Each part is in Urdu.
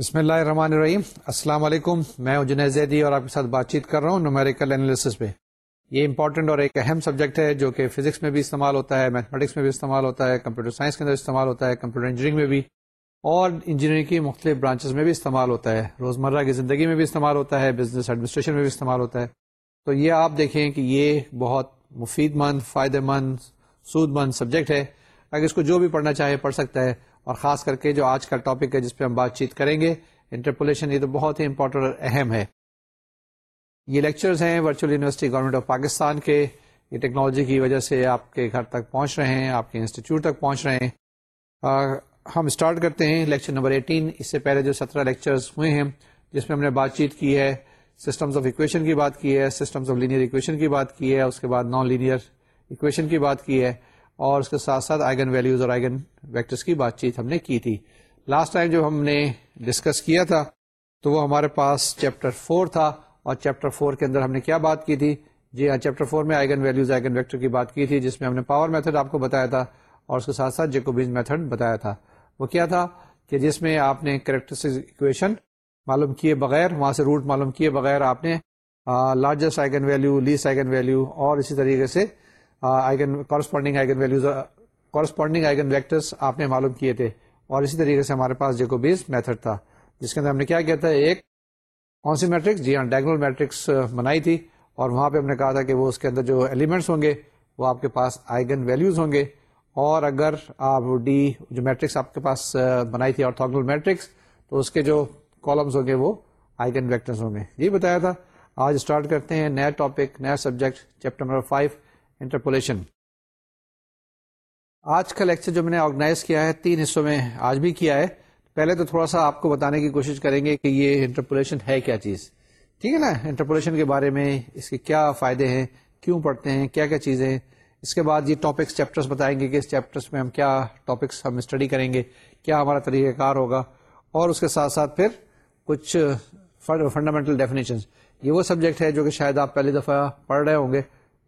بسم اللہ الرحمن الرحیم۔ السلام علیکم۔ میں جنید زیدی اور آپ کے ساتھ بات چیت کر رہا ہوں نومیریکل انالیسس پہ۔ یہ امپورٹنٹ اور ایک اہم سبجیکٹ ہے جو کہ فزکس میں بھی استعمال ہوتا ہے میتھمیٹکس میں بھی استعمال ہوتا ہے کمپیوٹر سائنس کے اندر استعمال ہوتا ہے کمپیوٹر انجینئرنگ میں بھی۔ اور انجینئرنگ کی مختلف برانچز میں بھی استعمال ہوتا ہے۔ روزمرہ کی زندگی میں بھی استعمال ہوتا ہے بزنس ایڈمنسٹریشن میں بھی استعمال ہوتا ہے۔ تو یہ آپ دیکھیں کہ یہ بہت مفید مند، فائدہ مند، سود مند سبجیکٹ ہے۔ اگر اس کو جو بھی پڑھنا چاہے پڑھ سکتا ہے۔ اور خاص کر کے جو آج کا ٹاپک ہے جس پہ ہم بات چیت کریں گے، انٹرپولیشن یہ تو بہت ہی امپورٹنٹ اور اہم ہے۔ یہ لیکچرز ہیں virtual university government of Pakistan کے۔ یہ ٹیکنالوجی کی وجہ سے آپ کے گھر تک پہنچ رہے ہیں، آپ کے انسٹیٹیوٹ تک پہنچ رہے ہیں۔ ہم اسٹارٹ کرتے ہیں لیکچر نمبر ایٹین اس سے پہلے جو سترہ لیکچرز ہوئے ہیں، جس میں ہم نے بات چیت کی ہے سسٹمز آف اکویشن کی بات کی ہے سسٹمز آف لینئر اکویشن کی بات کی ہے، اس کے بعد نان لینئر اکویشن کی بات کی ہے۔ اور اس کے ساتھ ساتھ آئگن ویلیوز اور آئگن ویکٹرس کی بات چیت ہم نے کی تھی۔ لاسٹ ٹائم جو ہم نے ڈسکس کیا تھا، تو وہ ہمارے پاس چیپٹر فور تھا اور چیپٹر فور کے اندر ہم نے کیا بات کی تھی؟ جی ہاں چیپٹر فور میں آئگن ویلیوز آئگن ویکٹر کی بات کی تھی، جس میں ہم نے پاور میتھڈ آپ کو بتایا تھا اور اس کے ساتھ ساتھ جیکوبیز میتھڈ بتایا تھا۔ وہ کیا تھا کہ جس میں آپ نے کریکٹرسٹک اکویشن معلوم کیے بغیر، وہاں سے روٹ معلوم کیے بغیر آپ نے largest eigen value less eigen value اور اسی طریقے سے eigen corresponding eigen values corresponding eigen vectors آپ نے معلوم کیے تھے۔ اور اسی طریقے سے ہمارے پاس جیکوبیز میتھڈ تھا، جس کے اندر ہم نے کیا کیا تھا، ایک کون سی میٹرکس جی ہاں ڈائگنل میٹرکس بنائی تھی۔ اور وہاں پہ ہم نے کہا تھا کہ وہ اس کے اندر جو ایلیمنٹس ہوں گے، وہ آپ کے پاس آئگن ویلیوز ہوں گے۔ اور اگر آپ ڈی جو میٹرکس آپ کے پاس بنائی تھی اور میٹرکس تو اس کے جو کالمس ہوں گے، وہ آئگن ویکٹرس ہوں گے۔ یہ بتایا تھا۔ آج اسٹارٹ کرتے ہیں نیا ٹاپک نیا subject chapter number five interpolation. آج کا لیکچر جو میں نے آرگنائز کیا ہے، تین حصوں میں آج بھی کیا ہے۔ پہلے تو تھوڑا سا آپ کو بتانے کی کوشش کریں گے کہ یہ انٹرپولیشن ہے کیا چیز۔ ٹھیک ہے نا؟ انٹرپولیشن کے بارے میں اس کے کیا فائدے ہیں، کیوں پڑھتے ہیں، کیا کیا چیزیں ہیں۔ اس کے بعد یہ ٹاپکس چیپٹرس بتائیں گے کہ اس چیپٹرس میں ہم کیا ٹاپکس ہم اسٹڈی کریں گے، کیا ہمارا طریقہ کار ہوگا۔ اور اس کے ساتھ ساتھ پھر کچھ فنڈامنٹل ڈیفینیشن یہ وہ سبجیکٹ ہے جو کہ شاید آپ پہلی دفعہ پڑھ رہے ہوں گے۔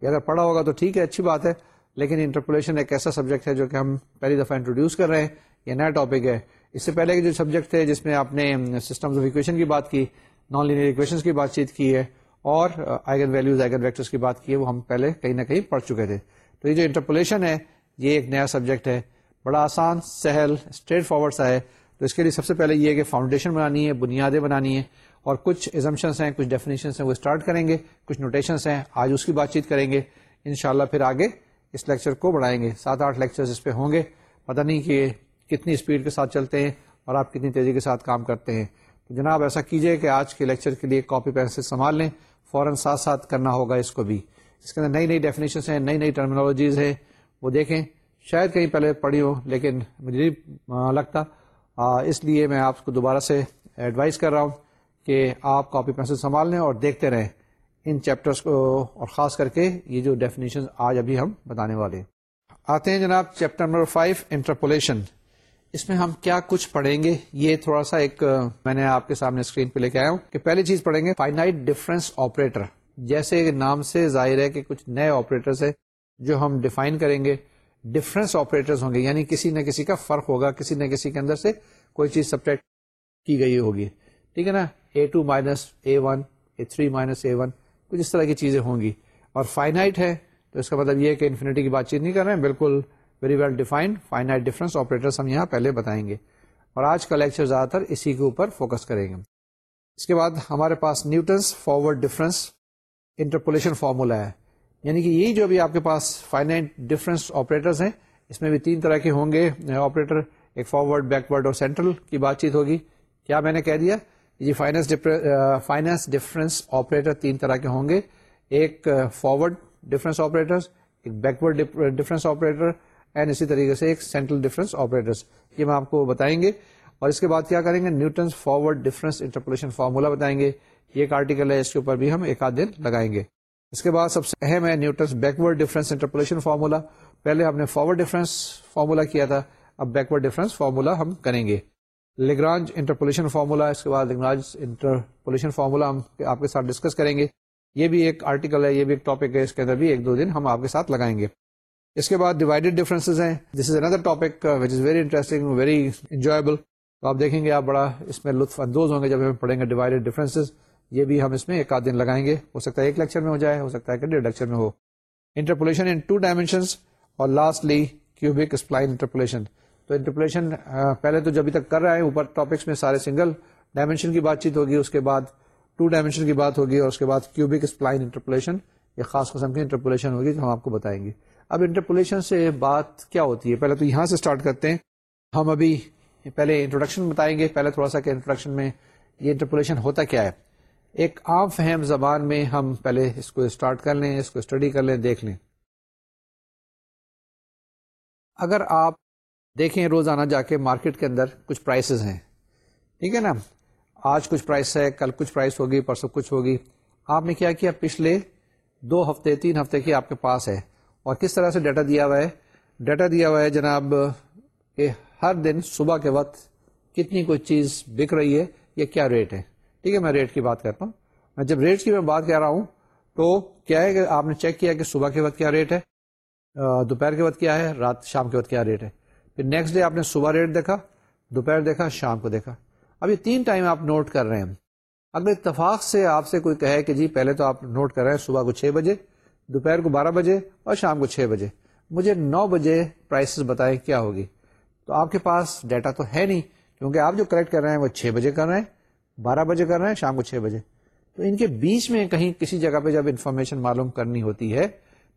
اگر پڑھا ہوگا تو ٹھیک ہے، اچھی بات ہے، لیکن انٹرپولیشن ایک ایسا سبجیکٹ ہے جو کہ ہم پہلی دفعہ انٹروڈیوس کر رہے ہیں، یہ نیا ٹاپک ہے۔ اس سے پہلے کے جو سبجیکٹ تھے، جس میں آپ نے سسٹمز آف اکویشن کی بات کی نان لینئر اکویشن کی بات چیت کی ہے، اور آئگن ویلوز آئگن ویکٹرس کی بات کی ہے، وہ ہم پہلے کہیں نہ کہیں پڑھ چکے تھے۔ تو یہ جو انٹرپولیشن ہے، یہ ایک نیا سبجیکٹ ہے۔ بڑا آسان، سہل اسٹریٹ فارورڈ سا ہے۔ تو اس کے لیے سب سے پہلے یہ ہے کہ فاؤنڈیشن بنانی ہے، بنیادیں بنانی ہے اور کچھ ایزمشنس ہیں، کچھ ڈیفینیشنس ہیں، وہ اسٹارٹ کریں گے، کچھ نوٹیشنس ہیں، آج اس کی بات چیت کریں گے، انشاءاللہ پھر آگے اس لیکچر کو بڑھائیں گے۔ سات آٹھ لیکچر اس پہ ہوں گے۔ پتہ نہیں کہ کتنی اسپیڈ کے ساتھ چلتے ہیں اور آپ کتنی تیزی کے ساتھ کام کرتے ہیں۔ تو جناب ایسا کیجیے کہ آج کے لیکچر کے لیے کاپی پینسل سنبھال لیں، فوراً ساتھ ساتھ کرنا ہوگا اس کو بھی۔ اس کے اندر نئی نئی ڈیفینیشنس ہیں، نئی نئی ٹرمینالوجیز ہیں، وہ دیکھیں۔ شاید کہیں پہلے پڑھی ہو، لیکن مجھے نہیں لگتا۔ اس لیے میں آپ کو دوبارہ سے ایڈوائز کر رہا ہوں کہ آپ کاپی پینسل سنبھال لیں اور دیکھتے رہیں ان چیپٹرس کو اور خاص کر کے یہ جو ڈیفینیشن آج ابھی ہم بتانے والے آتے ہیں جناب چیپٹر نمبر فائیو انٹرپولیشن اس میں ہم کیا کچھ پڑھیں گے؟ یہ تھوڑا سا ایک میں نے آپ کے سامنے اسکرین پہ لے کے آیا ہوں کہ پہلی چیز پڑھیں گے فائنائٹ ڈفرنس آپریٹر جیسے نام سے ظاہر ہے کہ کچھ نئے آپریٹرس ہے جو ہم ڈیفائن کریں گے۔ ڈفرنس آپریٹر ہوں گے یعنی کسی نہ کسی کا فرق ہوگا، کسی نہ کسی کے اندر سے کوئی چیز سبٹیکٹ کی گئی ہوگی۔ ٹھیک ہے نا؟ A two minus a one a three minus a one کچھ اس طرح کی چیزیں ہوں گی۔ اور فائنائٹ ہے، تو اس کا مطلب یہ ہے کہ انفینٹی کی بات چیت نہیں کر رہے ہیں، بالکل very well defined finite difference operator ہم یہاں پہلے بتائیں گے۔ اور آج کا لیکچر زیادہ تر اسی کے اوپر فوکس کریں گے۔ اس کے بعد ہمارے پاس Newton's forward difference interpolation formula ہے۔ یعنی کہ یہی جو بھی آپ کے پاس فائنائٹ ڈفرنس آپریٹرس ہیں، اس میں بھی تین طرح کے ہوں گے آپریٹر ایک فارورڈ بیکورڈ اور سینٹرل کی بات چیت ہوگی۔ کیا میں نے کہہ دیا؟ جی فائنس فائنانس ڈفرینس آپریٹر تین طرح کے ہوں گے۔ ایک فارورڈ ڈفرینس آپریٹر ایک بیکورڈ ڈفرینس آپریٹر اینڈ اسی طریقے سے ایک سینٹرل ڈفرینس آپریٹر یہ میں آپ کو بتائیں گے۔ اور اس کے بعد کیا کریں گے؟ Newton's forward difference interpolation formula بتائیں گے۔ یہ ایک آرٹیکل ہے، اس کے اوپر بھی ہم ایک آدھ دن لگائیں گے۔ اس کے بعد سب سے اہم ہے Newton's backward difference interpolation formula. پہلے ہم نے فارورڈ ڈفرینس فارمولا کیا تھا، اب بیکورڈ ڈفرینس فارمولا ہم کریں گے۔ لیگرانج انٹرپولیشن فارمولا، اس کے بعد لیگرانج انٹرپولیشن فارمولا ہم آپ کے ساتھ ڈسکس کریں گے۔ یہ بھی ایک آرٹیکل ہے، یہ بھی ایک ٹاپک ہے، اس کے اندر بھی ایک دو دن ہم آپ کے ساتھ لگائیں گے۔ اس کے بعد ڈیوائڈیڈ ڈفرینس ہیں۔ This is another topic which is very interesting very enjoyable تو آپ دیکھیں گے آپ بڑا اس میں لطف اندوز ہوں گے جب ہم پڑھیں گے ڈیوائڈیڈ ڈفرینسز یہ بھی ہم اس میں ایک آدھ دن لگائیں گے۔ ہو سکتا ہے ایک لیکچر میں ہو جائے، ہو سکتا ہے کہ ڈیڑھ لیکچر میں ہو۔ انٹرپولیشن ان ٹو ڈائمینشنس اور لاسٹلی کیوبک اسپلائن انٹرپولیشن۔ تو انٹرپولیشن پہلے تو جب تک کر رہے ہیں اوپر ٹاپکس میں سارے سنگل ڈائمینشن کی بات چیت ہوگی، اس کے بعد ٹو ڈائمینشن کی بات ہوگی اور اس کے بعد کیوبک اسپلائن انٹرپولیشن، یہ خاص قسم کی انٹرپولیشن ہوگی جو ہم آپ کو بتائیں گے۔ اب انٹرپولیشن سے بات کیا ہوتی ہے؟ پہلے تو یہاں سے اسٹارٹ کرتے ہیں۔ ہم ابھی پہلے انٹروڈکشن بتائیں گے، پہلے تھوڑا سا کہ انٹروڈکشن میں یہ انٹرپولیشن ہوتا کیا ہے۔ ایک عام فہم زبان میں ہم پہلے اس کو اسٹارٹ کر لیں، اس کو اسٹڈی کر لیں، دیکھ لیں۔ اگر آپ دیکھیں روزانہ جا کے مارکیٹ کے اندر کچھ پرائسز ہیں، ٹھیک ہے نا؟ آج کچھ پرائس ہے، کل کچھ پرائس ہوگی، پرسوں کچھ ہوگی۔ آپ نے کیا کیا؟ پچھلے دو ہفتے، تین ہفتے کی آپ کے پاس ہے۔ اور کس طرح سے ڈیٹا دیا ہوا ہے؟ ڈیٹا دیا ہوا ہے جناب کہ ہر دن صبح کے وقت کتنی کوئی چیز بک رہی ہے یا کیا ریٹ ہے؟ ٹھیک ہے، میں ریٹ کی بات کرتا ہوں۔ میں جب ریٹ کی میں بات کر رہا ہوں تو کیا ہے کہ آپ نے چیک کیا کہ صبح کے وقت کیا ریٹ ہے دوپہر کے وقت کیا ہے، رات شام کے وقت کیا ریٹ ہے۔ پھر نیکسٹ ڈے آپ نے صبح ریٹ دیکھا، دوپہر دیکھا، شام کو دیکھا۔ اب یہ تین ٹائم آپ نوٹ کر رہے ہیں۔ اگر اتفاق سے آپ سے کوئی کہے کہ جی پہلے تو آپ نوٹ کر رہے ہیں صبح کو چھ بجے، دوپہر کو بارہ بجے اور شام کو چھ بجے۔ مجھے نو بجے پرائسز بتائیں کیا ہوگی۔ تو آپ کے پاس ڈیٹا تو ہے نہیں، کیونکہ آپ جو کریکٹ کر رہے ہیں وہ چھ بجے کر رہے ہیں۔ بارہ بجے کر رہے ہیں، شام کو چھ بجے۔ تو ان کے بیچ میں کہیں کسی جگہ پہ جب انفارمیشن معلوم کرنی ہوتی ہے،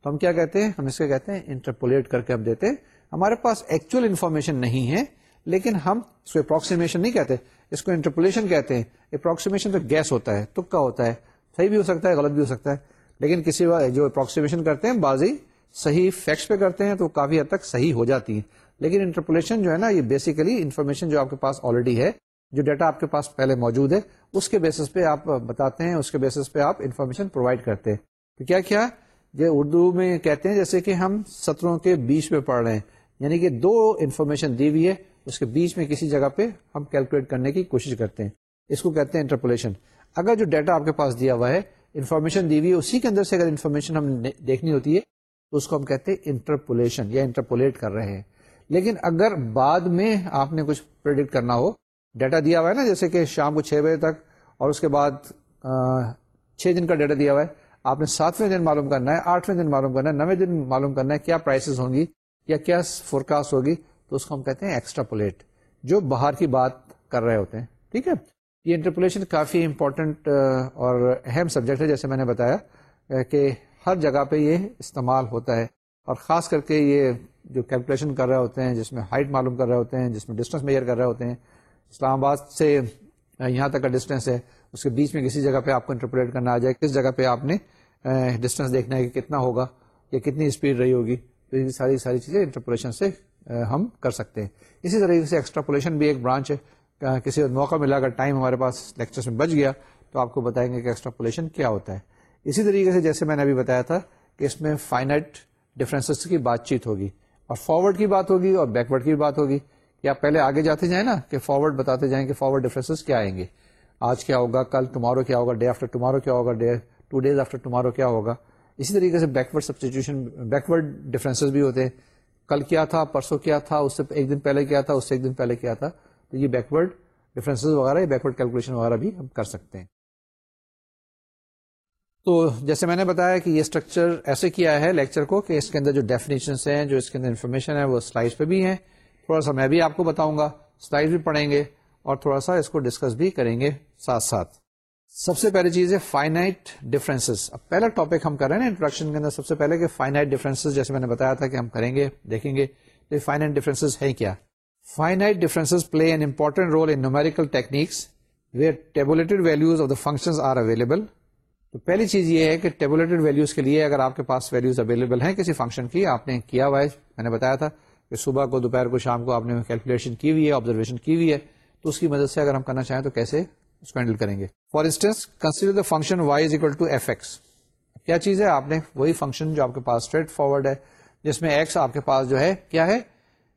تو ہم کیا کہتے ہیں؟ ہم اس کو کہتے ہیں انٹرپولیٹ کر کے ہم دیتے ہیں۔ ہمارے پاس ایکچوئل انفارمیشن نہیں ہے، لیکن ہم اس کو اپروکسیمیشن نہیں کہتے۔ اس کو انٹرپولیشن کہتے ہیں۔ اپروکسیمیشن تو گیس ہوتا ہے، تکا ہوتا ہے۔ صحیح بھی ہو سکتا ہے، غلط بھی ہو سکتا ہے۔ لیکن کسی جو اپروکسیمیشن کرتے ہیں بازی صحیح فیکٹس پہ کرتے ہیں، تو کافی حد تک صحیح ہو جاتی ہیں۔ لیکن انٹرپولیشن جو ہے نا، یہ بیسیکلی انفارمیشن جو آپ کے پاس آلریڈی ہے جو ڈیٹا آپ کے پاس پہلے موجود ہے، اس کے بیسس پہ آپ بتاتے ہیں، اس کے بیسس پہ آپ انفارمیشن پرووائڈ کرتے ہیں۔ تو کیا کیا؟ جو اردو میں کہتے ہیں جیسے کہ ہم سطروں کے بیچ میں پڑھ رہے ہیں۔ یعنی کہ دو انفارمیشن دی ہوئی ہے، اس کے بیچ میں کسی جگہ پہ ہم کیلکولیٹ کرنے کی کوشش کرتے ہیں۔ اس کو کہتے ہیں انٹرپولیشن۔ اگر جو ڈیٹا آپ کے پاس دیا ہوا ہے، انفارمیشن دی ہوئی ہے، اسی کے اندر سے اگر انفارمیشن ہم دیکھنی ہوتی ہے، تو اس کو ہم کہتے ہیں انٹرپولیشن یا انٹرپولیٹ کر رہے ہیں۔ لیکن اگر بعد میں آپ نے کچھ پرڈکٹ کرنا ہو ڈیٹا دیا ہوا ہے نا، جیسے کہ شام کو چھ بجے تک اور اس کے بعد چھ دن کا ڈیٹا دیا ہوا ہے۔ آپ نے ساتویں دن معلوم کرنا ہے، آٹھویں دن معلوم کرنا ہے، نویں دن معلوم کرنا ہے کیا پرائسز ہوں گی یا کیا فورکاسٹ ہوگی۔ تو اس کو ہم کہتے ہیں ایکسٹرا پولیٹ جو باہر کی بات کر رہے ہوتے ہیں۔ ٹھیک ہے؟ یہ انٹرپولیشن کافی امپورٹنٹ اور اہم سبجیکٹ ہے، جیسے میں نے بتایا کہ ہر جگہ پہ یہ استعمال ہوتا ہے۔ اور خاص کر کے یہ جو کیلکولیشن کر رہے ہوتے ہیں، جس میں ہائٹ معلوم کر رہے ہوتے ہیں، جس میں ڈسٹینس میئر کر رہے ہوتے ہیں اسلام آباد سے یہاں تک کا ڈسٹینس ہے۔ اس کے بیچ میں کسی جگہ پہ آپ کو انٹرپریٹ کرنا آ جائے۔ کس جگہ پہ آپ نے ڈسٹینس دیکھنا ہے کہ کتنا ہوگا یا کتنی اسپیڈ رہی ہوگی، تو یہ ساری ساری چیزیں انٹرپولیشن سے ہم کر سکتے ہیں۔ اسی طریقے سے ایکسٹراپولیشن بھی ایک برانچ ہے۔ کسی موقع ملا اگر ٹائم ہمارے پاس لیکچر میں بچ گیا، تو آپ کو بتائیں گے کہ ایکسٹراپولیشن کیا ہوتا ہے۔ اسی طریقے سے جیسے میں نے ابھی بتایا تھا کہ اس میں فائنائٹ ڈفرینسز کی بات چیت ہوگی اور فارورڈ کی بات ہوگی اور بیکورڈ کی بات ہوگی۔ کہ آپ پہلے آگے جاتے جائیں نا، کہ فارورڈ بتاتے جائیں کہ فارورڈ ڈفرینسز کیا آئیں گے۔ آج کیا ہوگا، کل ٹمارو کیا ہوگا ڈے آفٹر ٹمارو کیا ہوگا day two days after tomorrow کیا ہوگا۔ اسی طریقے سے بیکورڈ سبسٹیٹیوشن بیکورڈ ڈفرینسز بھی ہوتے ہیں۔ کل کیا تھا، پرسوں کیا تھا، اس سے ایک دن پہلے کیا تھا، اس سے ایک دن پہلے کیا تھا۔ تو یہ بیکورڈ ڈفرینس وغیرہ، یہ بیکورڈ کیلکولیشن وغیرہ بھی ہم کر سکتے ہیں۔ تو جیسے میں نے بتایا کہ یہ اسٹرکچر ایسے کیا ہے لیکچر کو کہ اس کے اندر جو ڈیفینیشنس ہیں، جو اس کے اندر انفارمیشن ہے وہ سلائڈ پہ بھی ہیں۔ تھوڑا سا میں بھی آپ کو بتاؤں گا سلائڈ بھی پڑھیں گے اور تھوڑا سا اس کو ڈسکس بھی کریں گے ساتھ ساتھ۔ سب سے پہلی چیز ہے فائنائٹ ڈفرینسز اب پہلا ٹاپک ہم کر رہے ہیں نا انٹروڈکشن کے اندر، سب سے پہلے کہ فائنائٹ ڈفرینسز جیسے میں نے بتایا تھا کہ ہم کریں گے، دیکھیں گے تو فائنائٹ ڈفرینسز ہے کیا۔ Finite differences play an important role in numerical techniques where tabulated values of the function are available تو پہلی چیز یہ ہے کہ ٹیبولیٹڈ ویلوز کے لیے اگر آپ کے پاس ویلوز اویلیبل ہیں کسی فنکشن کی آپ نے کیا ہوا ہے، میں نے بتایا تھا۔ کہ صبح کو دوپہر کو شام کو آپ نے کیلکولیشن کی ہوئی ہے آبزرویشن کی ہوئی ہے، تو اس کی مدد سے اگر ہم کرنا چاہیں تو کیسے اس کو ہینڈل کریں گے؟ For instance consider the function y is equal to f x کیا چیز ہے؟ آپ نے وہی فنکشن جو آپ کے پاس اسٹریٹ فارورڈ ہے، جس میں ایکس آپ کے پاس جو ہے، کیا ہے؟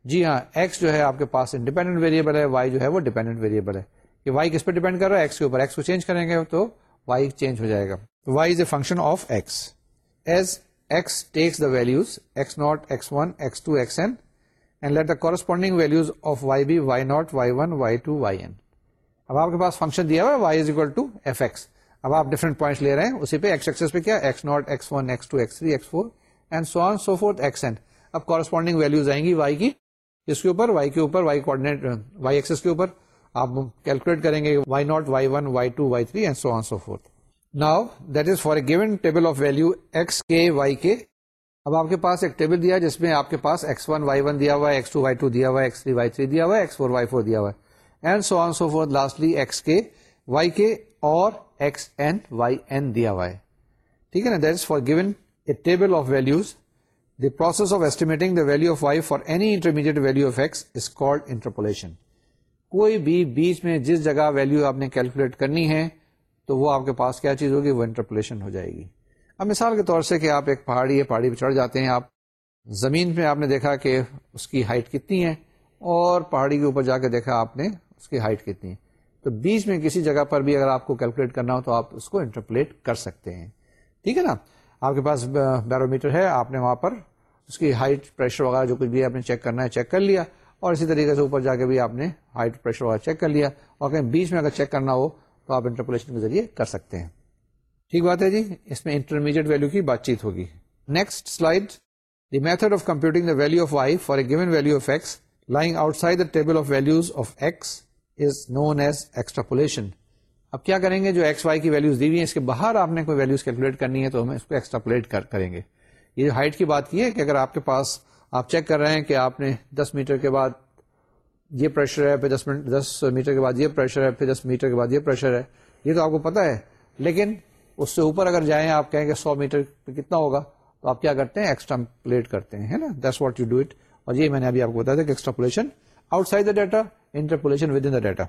جی ہاں ایکس جو ہے آپ کے پاس انڈیپینڈنٹ ویریبل ہے وائی جو ہے وہ ڈیپینڈنٹ ویریبل ہے۔ کہ وائی کس پہ ڈیپینڈ کر رہا ہے؟ ایکس کے اوپر ایکس کو چینج کریں گے تو وائی چینج ہو جائے گا۔ Y is a function of x as x takes the values x not x one x two x n and let the corresponding values of y be y not y one y two y n اب آپ کے پاس فنکشن دیا ہوا ہے y is equal to f x اب آپ ڈفرنٹ پوائنٹس لے رہے ہیں، اسی پہ ایکس ایکسس پہ کیا؟ X not x one x two x three x four and so on so forth x n اب کورسپونڈنگ ویلوز آئیں گی وائی کی، اس کے اوپر وائی کے اوپر وائی کوڈینیٹ وائی ایکسس کے اوپر. آپ کیلکولیٹ کریں گے y not y one y two y three and so on so forth now that is for a given table of value x k y k اب آپ کے پاس ایک ٹیبل دیا جس میں آپ کے پاس ایکس ون وائی ون دیا ہوا ہے ایکس ٹو وائی ٹو دیا ہوا ہے ایکس تھری وائی تھری دیا ہوا ہے ایکس فور وائی فور دیا ہوا ہے۔ And so on so forth lastly x k y k اور ایکس این وائی این دیا ہوا ہے۔ ٹھیک ہے نا؟ That is for given a table of values the process of estimating the value of y for any intermediate value of x is called interpolation کوئی بھی بیچ میں جس جگہ ویلو آپ نے کیلکولیٹ کرنی ہے، تو وہ آپ کے پاس کیا چیز ہوگی؟ وہ انٹرپولیشن ہو جائے گی۔ اب مثال کے طور سے کہ آپ ایک پہاڑی ہے، پہاڑی پہ چڑھ جاتے ہیں، آپ زمین پہ آپ نے دیکھا کہ اس کی ہائٹ کتنی ہے اور پہاڑی کے اوپر جا کے دیکھا آپ نے اس کی ہائٹ کتنی ہے۔ تو بیچ میں کسی جگہ پر بھی اگر آپ کو کیلکولیٹ کرنا ہو تو آپ اس کو انٹرپلیٹ کر سکتے ہیں۔ ٹھیک ہے نا؟ آپ کے پاس بیرو میٹر ہے، آپ نے وہاں پر اس کی ہائٹ پریشر وغیرہ جو کچھ بھی آپ نے چیک کرنا ہے چیک کر لیا اور اسی طریقے سے اوپر جا کے بھی آپ نے ہائٹ پریشر وغیرہ چیک کر لیا۔ اور کہیں بیچ میں اگر چیک کرنا ہو تو آپ انٹرپولیشن کے ذریعے کر سکتے ہیں۔ ٹھیک بات ہے جی؟ اس میں انٹرمیڈیٹ ویلو کی بات چیت ہوگی۔ Next slide the method of computing the value of y for a given value of x lying outside the table of values of x is known as extrapolation اب کیا کریں گے جو ایکس وائی کی ویلوز دی ہوئی ہیں؟ اس کے باہر آپ نے کوئی ویلوز کیلکولیٹ کرنی ہے تو ہم اس کو ایکسٹراپولیٹ کریں گے۔ یہ جو ہائٹ کی بات کی ہے کہ اگر آپ کے پاس آپ چیک کر رہے ہیں کہ آپ نے دس میٹر کے بعد یہ پریشر ہے، پھر دس دس میٹر کے بعد یہ پریشر ہے، پھر دس میٹر کے بعد یہ پریشر ہے، یہ تو آپ کو پتا ہے۔ لیکن اس سے اوپر اگر جائیں آپ کہیں گے سو میٹر کتنا ہوگا تو آپ کیا کرتے ہیں؟ ایکسٹرا پلیٹ کرتے ہیں نا؟ This what you do it اور یہ میں نے ابھی آپ کو بتایا تھا کہ extrapolation outside the data interpolation within the data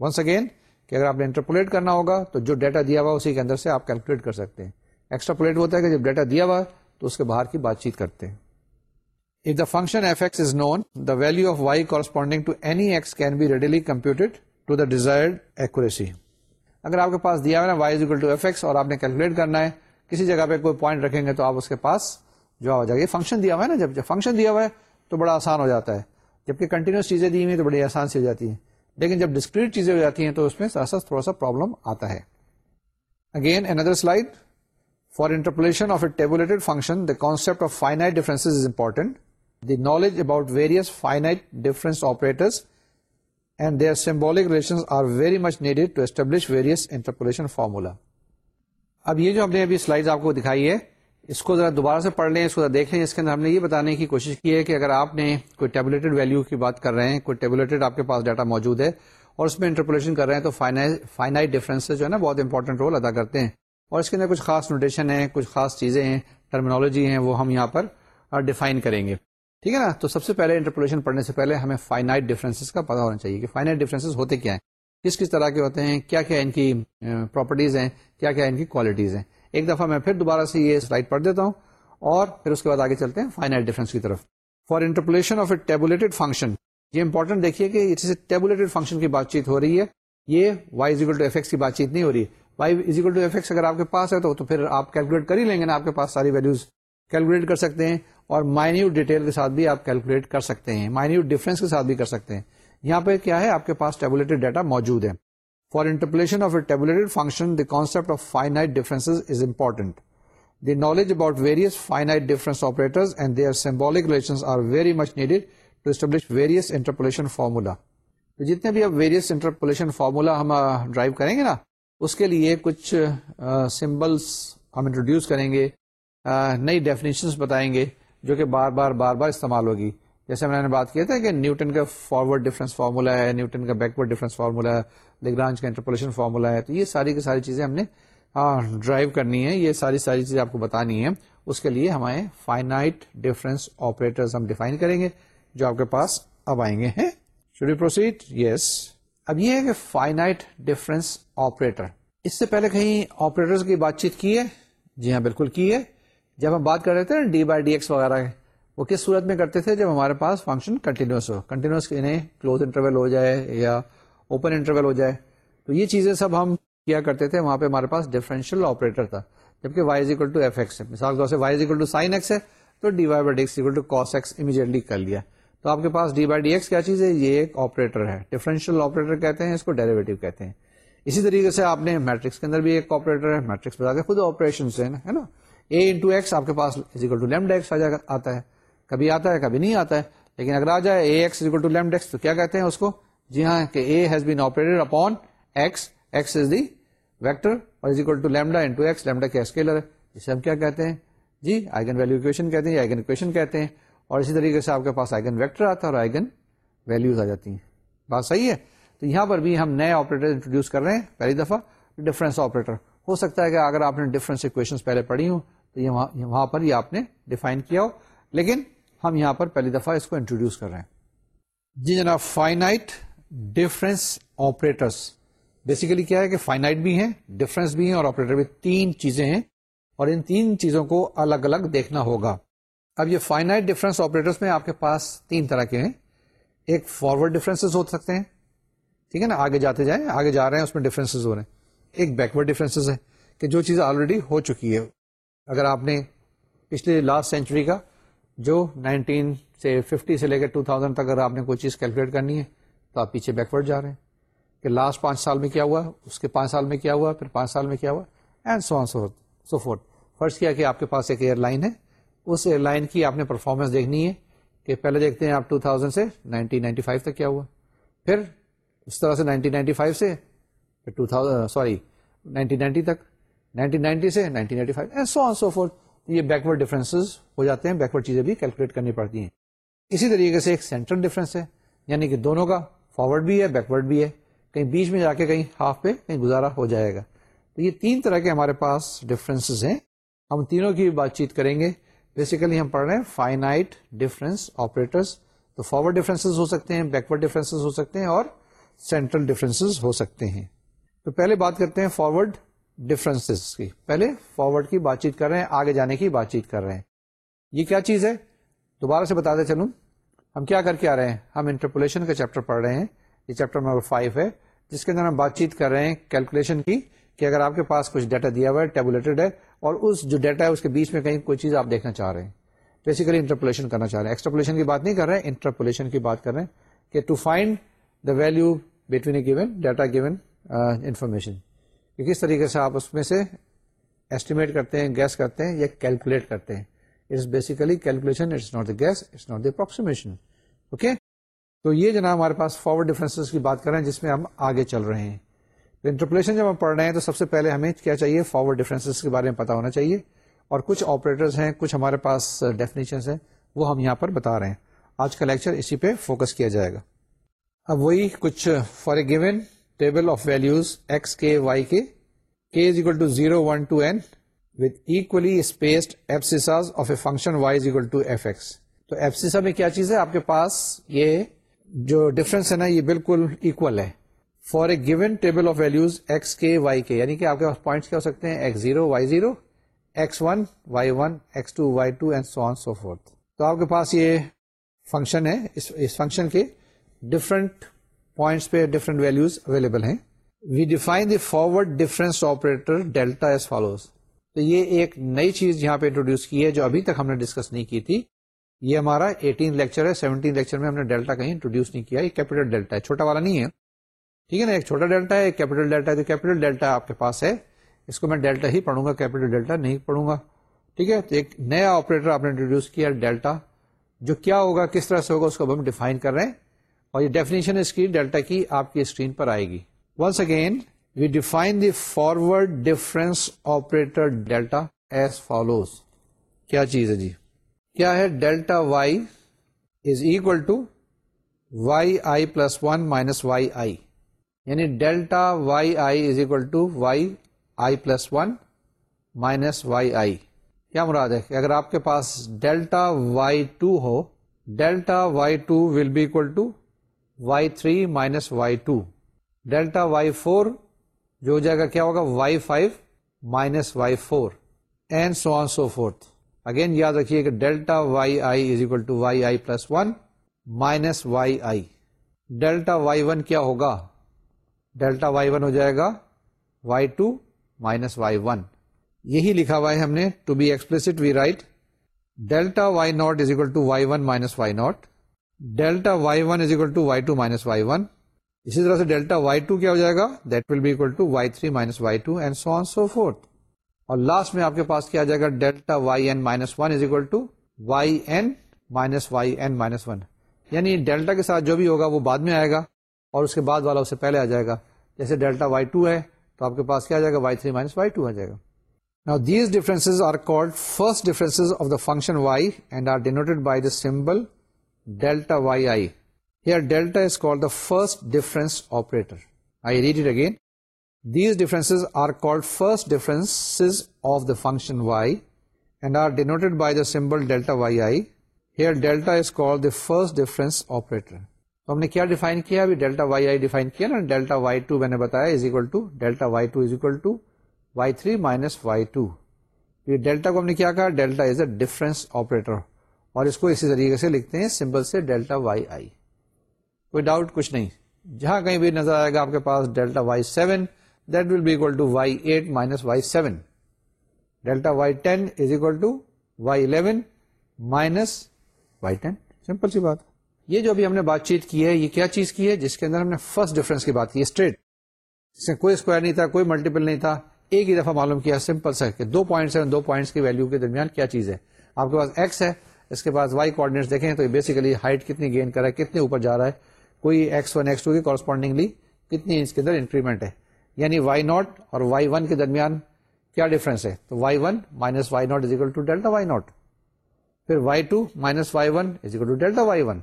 once again کہ اگر آپ نے انٹرپولیٹ کرنا ہوگا تو جو ڈیٹا دیا ہوا اسی کے اندر سے آپ کیلکولیٹ کر سکتے ہیں۔ ایکسٹراپولیٹ ہوتا ہے کہ جب ڈیٹا دیا ہوا تو اس کے باہر کی بات چیت کرتے ہیں۔ If the function fx is known, the value of y corresponding to any x can be readily computed to the desired accuracy. اگر آپ کے پاس دیا ہوا نا y equal to f x اور آپ نے کیلکولیٹ کرنا ہے، کسی جگہ پہ کوئی پوائنٹ رکھیں گے تو آپ اس کے پاس جو ہو جائے گا۔ فنکشن دیا ہوا ہے نا، جب جب فنکشن دیا ہوا ہے تو بڑا آسان ہو جاتا ہے۔ جبکہ کنٹینیوس چیزیں دی ہوئی تو بڑی آسان سی ہو جاتی ہیں۔ لیکن جب ڈسکریٹ چیزیں ہو جاتی ہیں تو اس میں سا تھوڑا سا پرابلم آتا ہے۔ Again another slide for interpolation of a tabulated function the concept of finite difference is important the knowledge about various finite difference operators and their symbolic relation are very much needed to establish various interpolation formula اب یہ جو ہم نے ابھی سلائڈ آپ کو دکھائی ہے، اس کو ذرا دوبارہ سے پڑھ لیں، اس کو ذرا دیکھ لیں۔ اس کے اندر ہم نے یہ بتانے کی کوشش کی ہے کہ اگر آپ نے کوئی ٹیبلیٹڈ ویلو کی بات کر رہے ہیں، کوئی ٹیبلیٹڈ آپ کے پاس ڈاٹا موجود ہے اور اس میں انٹرپولیشن کر رہے ہیں، تو فائنائٹ ڈفرینس جو ہے نا، بہت انپورٹنٹ رول ادا کرتے ہیں۔ اور اس کے اندر کچھ خاص نوٹیشن ہے کچھ خاص چیزیں ہیں ٹرمینالوجی ہیں، وہ ہم یہاں پر ڈیفائن کریں گے۔ ٹھیک ہے نا؟ تو سب سے پہلے انٹرپولیشن پڑھنے سے پہلے ہمیں فائنائٹ ڈفرینس کا پتا ہونا چاہیے کہ فائنائٹ ڈفرینس ہوتے کیا ہیں؟ کس کس طرح کے ہوتے ہیں؟ کیا کیا ان کی پراپرٹیز ہیں؟ کیا کیا ان کی کوالٹیز ہیں؟ ایک دفعہ میں پھر دوبارہ سے یہ سلائڈ پڑھ دیتا ہوں اور پھر اس کے بعد آگے چلتے ہیں فائنائٹ ڈفرینس کی طرف۔ For interpolation of a tabulated function یہ امپورٹنٹ دیکھیے کہ ٹیبولیٹڈ فنکشن کی بات چیت ہو رہی ہے۔ یہ y is equal to f x کی بات چیت نہیں ہو رہی۔ Y is equal to f x اگر آپ کے پاس ہے تو پھر آپ کیلکولیٹ کر ہی لیں گے نا، آپ کے پاس ساری ویلوز کیلکولیٹ کر سکتے ہیں اور مائنیوٹ ڈیٹیل کے ساتھ بھی آپ کیلکولیٹ کر سکتے ہیں مائنیوٹ ڈفرینس کے ساتھ بھی کر سکتے ہیں۔ یہاں پہ کیا ہے؟ آپ کے پاس ٹیبولیٹڈ ڈیٹا موجود ہے۔ For interpolation of a tabulated function the concept of finite difference is important the knowledge about various finite difference operator and their symbolic relation are very much needed to establish various interpolation formula تو جتنے بھی اب ویریس انٹرپولیشن فارمولا ہم ڈرائیو کریں گے نا، اس کے لیے کچھ سمبلس ہم انٹروڈیوس کریں گے۔ نئی ڈیفینیشنس بتائیں گے جو کہ بار بار بار بار استعمال ہوگی۔ جیسے میں نے بات کیا تھا کہ نیوٹن کا فارورڈ ڈفرینس فارمولا ہے، نیوٹن کا بیکورڈ ڈفرینس فارمولا ہے لیگرانج کا انٹرپولیشن فارمولا ہے۔ تو یہ ساری کی ساری چیزیں ہم نے ڈرائیو کرنی ہے یہ ساری ساری چیزیں آپ کو بتانی ہے اس کے لیے ہمیں فائنائٹ ڈفرینس آپریٹر ہم ڈیفائن کریں گے، جو آپ کے پاس اب آئیں گے ہیں۔ شوڈ پروسیڈ یس اب یہ ہے کہ فائنائٹ ڈفرینس آپریٹر اس سے پہلے کہیں آپریٹر کی بات چیت کی ہے؟ جی ہاں بالکل کی ہے۔ جب ہم بات کر رہے تھے نا ڈی بائی ڈی ایکس وغیرہ وہ کس صورت میں کرتے تھے جب ہمارے پاس فنکشن کنٹینیوس ہو؟ کنٹینیوس کلوز انٹرول ہو جائے یا اوپن انٹرول ہو جائے۔ تو یہ چیزیں سب ہم کیا کرتے تھے، وہاں پہ ہمارے پاس ڈفرینشیل آپریٹر تھا، جبکہ y is equal to f x ہے۔ مثال کے طور سے y is equal to sine x ہے، تو d y by d x to cos x immediately کر لیا۔ تو آپ کے پاس ڈی بائی ڈی ایکس کیا چیز ہے؟ یہ ایک آپریٹر ہے۔ ڈفرینشیل آپریٹر کہتے ہیں، اس کو ڈیریویٹو کہتے ہیں۔ اسی طریقے سے آپ نے میٹرکس کے اندر بھی ایک آپریٹر ہے میٹرکس بتا کے خود آپریشن ہے نا؟ اے انٹو ایکس آپ کے پاس ازیکل ٹو لیمڈ ایکس آتا ہے۔ کبھی آتا ہے، کبھی نہیں آتا ہے۔ لیکن اگر آ جائے a x is equal to lambda x تو کیا کہتے ہیں اس کو؟ جی ہاں کہ a has been operated upon x x is the vector اور is equal to lambda into x lambda کیا اسکیلر ہے۔ جسے ہم کیا کہتے ہیں؟ جی آئگن ویلو اکویشن کہتے ہیں آئگن اکویشن کہتے ہیں۔ اور اسی طریقے سے آپ کے پاس آئگن ویکٹر آتا ہے اور آئگن ویلوز آ جاتی ہیں۔ بات صحیح ہے۔ تو یہاں پر بھی ہم نئے آپریٹر انٹروڈیوس کر رہے ہیں۔ پہلی دفعہ ڈفرینس آپریٹر ہو سکتا ہے کہ اگر آپ نے ڈفرینس اکویشن پہلے پڑھی ہوں تو یہ وہاں پر یہ آپ نے ڈیفائن کیا ہو۔ لیکن ہم یہاں پر پہلی دفعہ اس کو انٹروڈیوس کر رہے ہیں۔ جی جناب فائنائٹ ڈفرینس آپریٹرس بیسیکلی کیا ہے کہ فائنائٹ بھی ہیں ڈفرینس بھی ہیں اور آپریٹر بھی تین چیزیں ہیں اور ان تین چیزوں کو الگ الگ دیکھنا ہوگا۔ اب یہ فائنائٹ ڈفرینس آپریٹرس میں آپ کے پاس تین طرح کے ہیں۔ ایک فارورڈ ڈفرینس ہو سکتے ہیں۔ ٹھیک ہے نا؟ آگے جاتے جائیں، آگے جا رہے ہیں، اس میں ڈفرینس ہو رہے ہیں۔ ایک بیکورڈ ڈفرینس ہے کہ جو چیز آلریڈی ہو چکی ہے۔ اگر آپ نے پچھلے لاسٹ سینچری کا، جو نائنٹین سے ففٹی سے لے کے ٹو تھاؤزینڈ تک اگر آپ نے کوئی چیز کیلکولیٹ کرنی ہے، تو آپ پیچھے بیکورڈ جا رہے ہیں۔ کہ لاسٹ پانچ سال میں کیا ہوا، اس کے پانچ سال میں کیا ہوا، پھر پانچ سال میں کیا ہوا and so on so forth first کیا کہ آپ کے پاس ایک ایئر لائن ہے، اس ایئر لائن کی آپ نے پرفارمنس دیکھنی ہے کہ پہلے دیکھتے ہیں آپ ٹو تھاؤزینڈ سے نائنٹین نائنٹی فائیو تک کیا ہوا۔ پھر اس طرح سے نائنٹین نائنٹی فائیو سے two thousand sorry nineteen ninety تک نائنٹین نائنٹی سے nineteen ninety five and so on so یہ بیکورڈ ڈفرینس ہو جاتے ہیں بیکورڈ چیزیں بھی کیلکولیٹ کرنی پڑتی ہیں۔ اسی طریقے سے ایک سینٹرل ڈفرینس ہے یعنی کہ دونوں کا فارورڈ بھی ہے بیکورڈ بھی ہے۔ کہیں بیچ میں جا کے کہیں ہاف پہ کہیں گزارا ہو جائے گا۔ تو یہ تین طرح کے ہمارے پاس ڈفرینس ہیں۔ ہم تینوں کی بات چیت کریں گے۔ بیسیکلی ہم پڑھ رہے ہیں فائنائٹ ڈفرینس آپریٹرس تو فارورڈ ڈفرینس ہو سکتے ہیں بیکورڈ ڈفرینس ہو سکتے ہیں اور سینٹرل ڈفرینس ہو سکتے ہیں۔ تو پہلے بات کرتے ہیں فارورڈ ڈفرینس کی۔ پہلے فارورڈ کی بات چیت کر رہے ہیں، آگے جانے کی بات چیت کر رہے ہیں۔ یہ کیا چیز ہے؟ دوبارہ سے بتا دیں چلوں۔ ہم کیا کر کے آ رہے ہیں؟ ہم انٹرپولیشن کا چیپٹر پڑھ رہے ہیں۔ یہ چیپٹر نمبر فائیو ہے، جس کے اندر ہم بات چیت کر رہے ہیں کیلکولیشن کی، کہ اگر آپ کے پاس کچھ ڈیٹا دیا ہوا ہے ٹیبولیٹڈ ہے، اور اس جو ڈیٹا ہے، اس کے بیچ میں کہیں کوئی چیز آپ دیکھنا چاہ رہے ہیں۔ بیسیکلی انٹرپولیشن کرنا چاہ رہے ہیں۔ ایکسٹرپولیشن کی بات نہیں کر رہے ہیں انٹرپولیشن کی بات کر رہے ہیں، کہ to find the value between a given data given information کہ کس طریقے سے آپ اس میں سے ایسٹیمیٹ کرتے ہیں گیس کرتے ہیں یا کیلکولیٹ کرتے ہیں. It's basically calculation it's not the guess it's not the approximation okay تو یہ جناب ہمارے پاس فارورڈ ڈیفرنس کی بات کر رہے ہیں جس میں ہم آگے چل رہے ہیں. انٹرپلیشن جب ہم پڑھ رہے ہیں تو سب سے پہلے ہمیں کیا چاہیے؟ فارورڈ ڈفرینس کے بارے میں پتا ہونا چاہیے. اور کچھ آپریٹرز ہیں، کچھ ہمارے پاس ڈیفینیشن ہیں، وہ ہم یہاں پر بتا رہے ہیں. آج کا لیکچر اسی پہ فوکس کیا جائے گا. اب وہی کچھ for a given table of values x k y k k is equal to zero one two n with equally spaced abscissas of a function y is equal to f x تو ایپسا میں کیا چیز ہے؟ آپ کے پاس یہ جو ڈفرنس ہے نا یہ بالکل اکول ہے. For a given table of values x k y k یعنی کہ آپ کے پاس پوائنٹس کیا ہو سکتے ہیں؟ X zero y zero x one y one x two y two and so on so forth تو آپ کے پاس یہ فنکشن ہے اس, اس فنکشن کے ڈفرنٹ پوائنٹس پہ ڈفرنٹ ویلوز اویلیبل ہیں we define the forward difference operator delta as follows تو یہ ایک نئی چیز یہاں پہ انٹروڈیوس کی ہے جو ابھی تک ہم نے ڈسکس نہیں کی تھی. یہ ہمارا ایٹین لیکچر ہے سیونٹین لیکچر میں ہم نے ڈیلٹا کہیں انٹروڈیوس نہیں کیا، یہ کیپیٹل ڈیلٹا ہے، چھوٹا والا نہیں ہے۔ ٹھیک ہے نا، ایک چھوٹا ڈیلٹا ہے، ایک کیپیٹل ڈیلٹا ہے، تو کیپیٹل ڈیلٹا آپ کے پاس ہے۔ اس کو میں ڈیلٹا ہی پڑھوں گا کیپیٹل ڈیلٹا نہیں پڑھوں گا۔ ٹھیک ہے، تو ایک نیا آپریٹر آپ نے انٹروڈیوس کیا ڈیلٹا جو کیا ہوگا، کس طرح سے ہوگا، اس کو ہم ڈیفائن کر رہے ہیں۔ اور یہ ڈیفینیشن اس کی ڈیلٹا کی آپ کی اسکرین پر آئے گی۔ Once again we define the forward difference operator delta as follows کیا چیز ہے جی؟ کیا ہے delta y is equal to y i plus one minus y i یعنی delta y i is equal to y i plus one minus y i کیا مراد ہے؟ کہ اگر آپ کے پاس delta Y two who delta y two will be equal to y three minus y to delta y four جو ہو جائے گا کیا ہوگا؟ Y five minus y four and so on so forth again یاد رکھیے کہ delta y i is equal to y i plus one minus y i delta y one کیا ہوگا؟ ڈیلٹا وائی ون ہو جائے گا y two minus y one یہی لکھا ہوا ہے ہم نے to be explicit we write delta y naught is equal to y one minus y naught delta y one is equal to y two minus y one اسی طرح سے ڈیلٹا وائی ٹو کیا ہو جائے گا؟ That will be equal to y three minus y two and so on so forth اور لاسٹ میں آپ کے پاس کیا جائے گا؟ Delta y n minus one is equal to y n minus y n minus one یعنی ڈیلٹا کے ساتھ جو بھی ہوگا وہ بعد میں آئے گا اور اس کے بعد والا اس سے پہلے آ جائے گا. جیسے ڈیلٹا وائی ٹو ہے تو آپ کے پاس کیا آ جائے گا؟ Y three minus y two آ جائے گا. Now these differences are called first differences of the function y and are denoted by delta y i here delta is call the first difference operator I read it again these difference are call first difference of the function y and are denoted by the symbol delta y i here delta is call the first difference operator تو ہم نے کیا ڈیفائن کیا ابھی ڈیلٹا وائی آئی ڈیفائن کیا نا ڈیلٹا وائی ٹو میں نے بتایا is equal to delta y two is equal to y three minus y two یہ ڈیلٹا کو ہم نے کیا کہا delta is a difference operator اور اس کو اسی طریقے سے لکھتے ہیں سمبل سے ڈیلٹا وائی آئی کوئی ڈاؤٹ کچھ نہیں۔ جہاں کہیں بھی نظر آئے گا آپ کے پاس delta y seven that will be equal to y eight minus y seven delta y ten is equal to y eleven minus y ten simple سی بات۔ یہ جو ابھی ہم نے بات چیت کی ہے، یہ کیا چیز کی ہے؟ جس کے اندر ہم نے فرسٹ ڈفرنس کی بات کی اسٹریٹ اس میں کوئی اسکوائر نہیں تھا، کوئی ملٹیپل نہیں تھا۔ ایک ہی دفعہ معلوم کیا سمپل سا کہ دو پوائنٹس ہیں، دو پوائنٹس کی ویلو کے درمیان کیا چیز ہے؟ آپ کے پاس ایکس ہے اس کے پاس وائی کوآڈینیٹس دیکھیں تو یہ بیسیکلی ہائٹ کتنی گین کر رہا ہے، کتنے اوپر جا رہا ہے۔ کوئی ایکس ون ایکس ٹو کی کورسپونڈنگلی کتنی اس کے اندر انکریمنٹ ہے۔ یعنی وائی ناٹ اور وائی ون کے درمیان کیا ڈفرنس ہے؟ تو y one minus y naught is equal to delta y naught. پھر y two minus y one is equal to delta y one.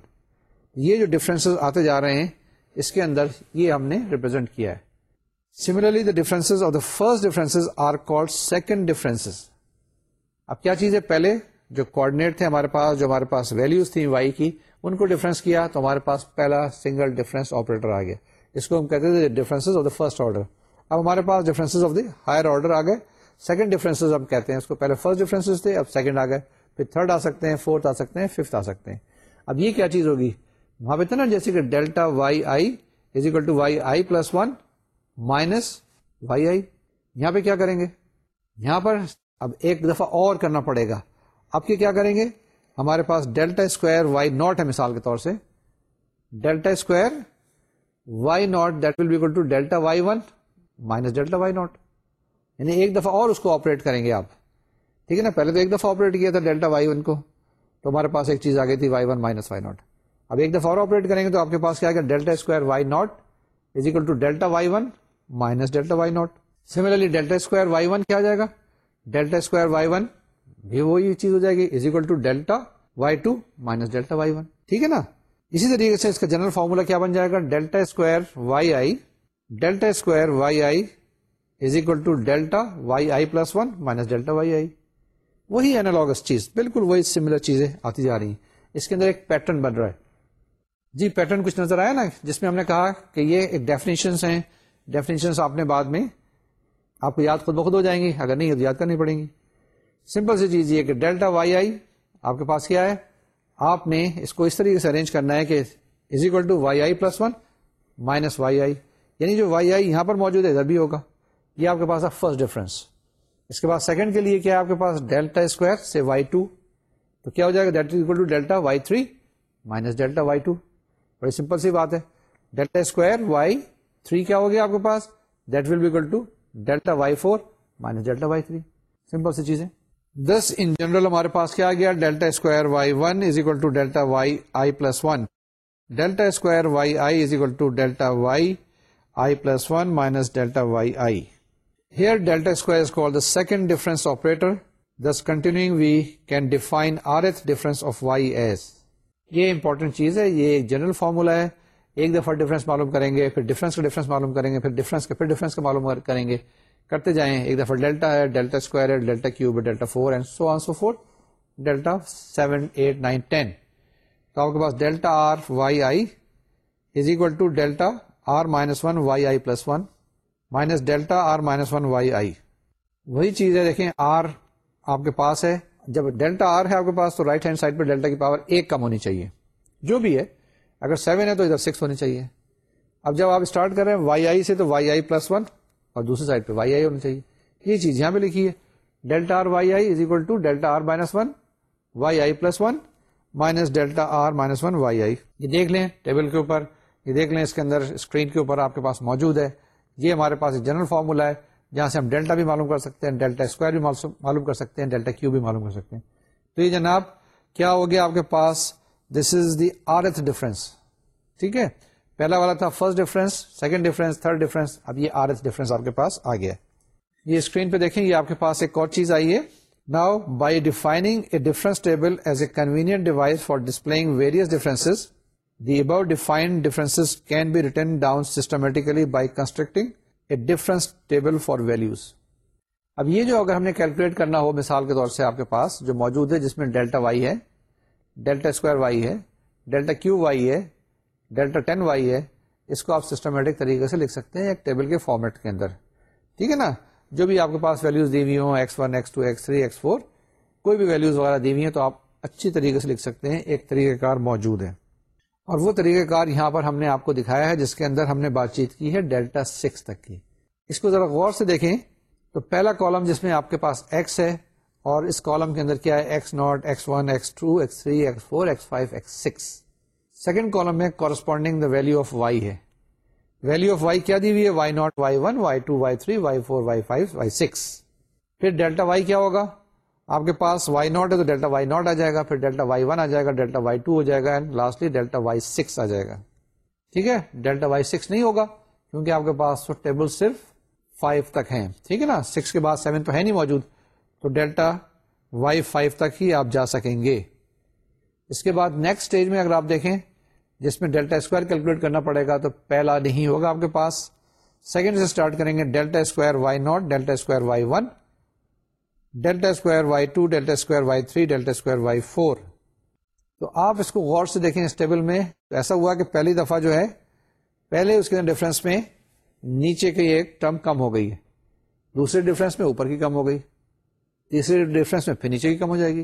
یہ جو ڈفرینس آتے جا رہے ہیں، اس کے اندر یہ ہم نے ریپرزینٹ کیا ہے۔ Similarly the difference of the first difference are called second difference اب کیا چیز ہے پہلے؟ جو کوآڈینیٹ تھے ہمارے پاس، جو ہمارے پاس ویلوز تھیں وائی کی، ان کو ڈفرینس کیا تو ہمارے پاس پہلا سنگل ڈفرینس آپریٹر آ گیا۔ اس کو ہم کہتے تھے difference of the first order اب ہمارے پاس difference of the higher order آ گئے۔ سیکنڈ ڈفرینس ہم کہتے ہیں۔ اس کو پہلے فرسٹ ڈفرینس تھے، اب سیکنڈ آ گئے۔ پھر تھرڈ آ سکتے ہیں فورتھ آ سکتے ہیں ففتھ آ سکتے ہیں۔ اب یہ کیا چیز ہوگی؟ وہاں پہ تھا نا، جیسے کہ delta y i is equal to y i plus one minus y i یہاں پہ کیا کریں گے؟ یہاں پر اب ایک دفعہ اور کرنا پڑے گا۔ اب کیا کریں گے؟ ہمارے پاس ڈیلٹا اسکوائر وائی ناٹ ہے مثال کے طور سے۔ Delta square y naught that will be equal to delta y one minus delta y naught. یعنی ایک دفعہ اور اس کو آپریٹ کریں گے آپ۔ ٹھیک ہے نا؟ پہلے تو ایک دفعہ آپریٹ کیا تھا ڈیلٹا وائی ون کو۔ تو ہمارے پاس ایک چیز آ گئی تھی y one minus y naught. اب ایک دفعہ اور آپریٹ کریں گے تو آپ کے پاس کیا delta square y naught is equal to delta y one minus delta y naught. Similarly delta square y one کیا جائے گا؟ ڈیلٹا اسکوائر وائی ون بھی وہی چیز ہو جائے گی is equal to delta y two minus delta y one ٹھیک ہے نا؟ اسی طریقے سے اس کا جنرل فارمولا کیا بن جائے گا؟ Delta square y i delta square y i is equal to delta y i plus one minus delta y i وہی اینالوگس چیز، بالکل وہی سملر چیزیں آتی جا رہی ہیں۔ اس کے اندر ایک پیٹرن بن رہا ہے۔ جی پیٹرن کچھ نظر آیا نا؟ جس میں ہم نے کہا کہ یہ ایک ڈیفینیشن ہیں۔ ڈیفینیشن آپ نے بعد میں، آپ کو یاد خود بخود ہو جائیں گی۔ اگر نہیں یاد کرنی پڑیں گی۔ سمپل سی چیز یہ کہ ڈیلٹا وائی آئی آپ کے پاس کیا ہے؟ آپ نے اس کو اس طریقے سے ارینج کرنا ہے کہ is equal to y i plus one minus y i یعنی جو وائی آئی یہاں پر موجود ہے، ادھر بھی ہوگا۔ یہ آپ کے پاس فرسٹ ڈفرنس اس کے بعد سیکنڈ کے لیے کیا ہے؟ آپ کے پاس ڈیلٹا اسکوائر سے وائی ٹو تو کیا ہو جائے گا؟ That is equal to delta y three minus delta y two بڑی سمپل سی بات ہے۔ ڈیلٹا اسکوائر وائی تھری کیا ہو گیا آپ کے پاس؟ That will be equal to delta y four minus delta y three simple سی چیزیں۔ دس ان جنرل ہمارے پاس کیا گیا؟ Delta square y one is equal to delta y i plus one. Delta square y i is equal to delta y i plus one minus delta y i. Here delta square is call the second difference operator this continuing we can define r th difference of y s یہ امپورٹنٹ چیز ہے، یہ ایک جنرل فارمولا ہے۔ ایک دفعہ ڈفرینس معلوم کریں گے، پھر ڈفرینس کا ڈفرینس معلوم کریں گے، پھر ڈفرینس کا پھر ڈفرینس کا معلوم کریں گے۔ کرتے جائیں۔ ایک دفعہ ڈیلٹا ہے، ڈیلٹا اسکوائر ہے، ڈیلٹا کیوب ہے، delta four and so on so forth delta seven, eight, nine, ten. تو آپ کے پاس delta r, y, i is equal to delta r minus one, y, i plus one minus delta r minus one, y, i. وہی چیز ہے، دیکھیں، آر آپ کے پاس ہے۔ جب ڈیلٹا آر ہے آپ کے پاس تو رائٹ ہینڈ سائڈ پہ ڈیلٹا کی پاور ایک کم ہونی چاہیے۔ جو بھی ہے، اگر سیون ہے تو ادھر سکس ہونی چاہیے۔ اب جب آپ اسٹارٹ کر رہے ہیں وائی، آئی سے تو وائی، آئی پلس ون۔ اور دوسری سائڈ پہ وائی آئی ہونی چاہیے۔ یہ چیز یہاں پہ لکھی ہے۔ Delta r y i is equal to delta r minus one y i plus one minus delta r minus one y i یہ دیکھ لیں ٹیبل کے اوپر۔ یہ دیکھ لیں اس کے اندر اسکرین کے اوپر آپ کے پاس موجود ہے۔ یہ ہمارے پاس ایک جنرل فارمولا ہے، جہاں سے ہم ڈیلٹا بھی معلوم کر سکتے ہیں ڈیلٹا اسکوائر بھی معلوم کر سکتے ہیں ڈیلٹا کیو بھی معلوم کر سکتے ہیں۔ تو یہ جناب، کیا ہو گیا آپ کے پاس؟ This is the r th difference ٹھیک ہے؟ پہلا والا تھا first difference second difference third difference اب یہ آر ایتھ ڈفرینس آپ کے پاس آ گیا یہ اسکرین پہ دیکھیں، یہ آپ کے پاس ایک اور چیز آئی ہے۔ Now by defining a difference table as a convenient device for displaying various difference the above defined difference can be written down systematically by constructing a difference table for values اب یہ جو اگر ہم نے کیلکولیٹ کرنا ہو، مثال کے طور سے آپ کے پاس جو موجود ہے، جس میں ڈیلٹا وائی ہے ڈیلٹا اسکوائر وائی ہے ڈیلٹا کیو وائی ہے ڈیلٹا ٹین وائی ہے، اس کو آپ سسٹمیٹک طریقے سے لکھ سکتے ہیں ایک ٹیبل کے فارمیٹ کے اندر۔ ٹھیک ہے نا؟ جو بھی آپ کے پاس ویلوز دی ہوئی ہوں x one x two x three x four کوئی بھی ویلوز وغیرہ دی ہوئی ہیں تو آپ اچھی طریقے سے لکھ سکتے ہیں، ایک طریقہ کار موجود ہے۔ اور وہ طریقہ کار یہاں پر ہم نے آپ کو دکھایا ہے، جس کے اندر ہم نے بات چیت کی ہے ڈیلٹا سکس تک کی۔ اس کو ذرا غور سے دیکھیں۔ تو پہلا کالم جس میں آپ کے پاس ایکس ہے، اور اس کالم کے اندر کیا ہے؟ X naught x one x two x three x four x five x six second column میں corresponding the value of y ہے. ویلو آف وائی کیا دی ہوئی ہے? Y naught y one y two y three y four y five y six پھر ڈیلٹا وائی کیا ہوگا؟ آپ کے پاس وائی ناٹ ہے تو ڈیلٹا وائی ناٹ آ جائے گا، پھر ڈیلٹا وائی ون آ جائے گا ڈیلٹا وائی ٹو ہو جائے گا and lastly delta y six آ جائے گا۔ ٹھیک ہے؟ ڈیلٹا وائی سکس نہیں ہوگا، کیونکہ آپ کے پاس تو ٹیبل صرف فائیو تک ہیں۔ ٹھیک ہے نا؟ سکس کے بعد سیون تو ہے نہیں موجود، تو ڈیلٹا وائی فائیو تک ہی آپ جا سکیں گے۔ اس کے بعد نیکسٹ اسٹیج میں اگر آپ دیکھیں جس میں ڈیلٹا اسکوائر کیلکولیٹ کرنا پڑے گا تو پہلا نہیں ہوگا آپ کے پاس۔ سیکنڈ سے اسٹارٹ کریں گے delta square y naught, delta square y one, delta square y two, delta square y three, delta square y four. تو آپ اس کو غور سے دیکھیں اس ٹیبل میں۔ ایسا ہوا کہ پہلی دفعہ جو ہے، پہلے اس کے ڈفرینس میں نیچے کی ایک ٹرم کم ہو گئی ہے۔ دوسرے ڈفرینس میں اوپر کی کم ہو گئی۔ تیسرے ڈفرینس میں پھر نیچے کی کم ہو جائے گی۔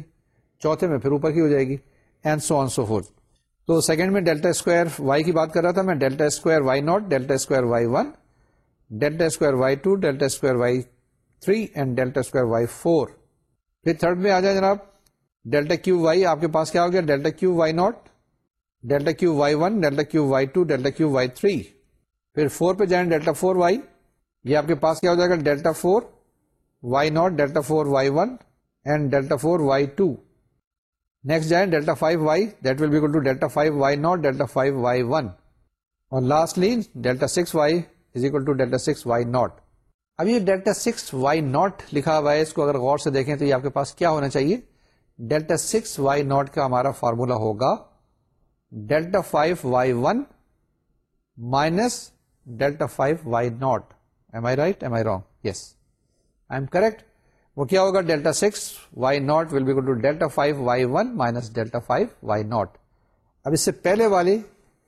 چوتھے میں پھر اوپر کی ہو جائے گی۔ And so on so forth تو سیکنڈ میں ڈیلٹا اسکوائر وائی کی بات کر رہا تھا، میں delta square y naught delta square y one delta square y two delta square y three and delta square y four پھر تھرڈ میں آ جائے جناب ڈیلٹا کیو وائی آپ کے پاس کیا ہو گیا؟ Delta cube y naught delta cube y one delta cube y two delta cube y three پھر فور پہ جائیں ڈیلٹا فور وائی یہ آپ کے پاس کیا ہو جائے گا؟ Delta four y naught delta four y one and delta four y two next جائیں delta five y that will be equal to delta five y naught delta five y one اور lastly delta six y is equal to delta six y naught اب یہ ڈیلٹا سکس وائی ناٹ لکھا ہوا ہے، اس کو اگر غور سے دیکھیں تو یہ آپ کے پاس کیا ہونا چاہیے؟ ڈیلٹا سکس وائی ناٹ کا ہمارا فارمولا ہوگا delta five y one minus delta five y naught am I right am I wrong yes I am correct وہ کیا ہوگا delta six y naught will be to delta five y one minus delta five y naught اب اس سے پہلے والی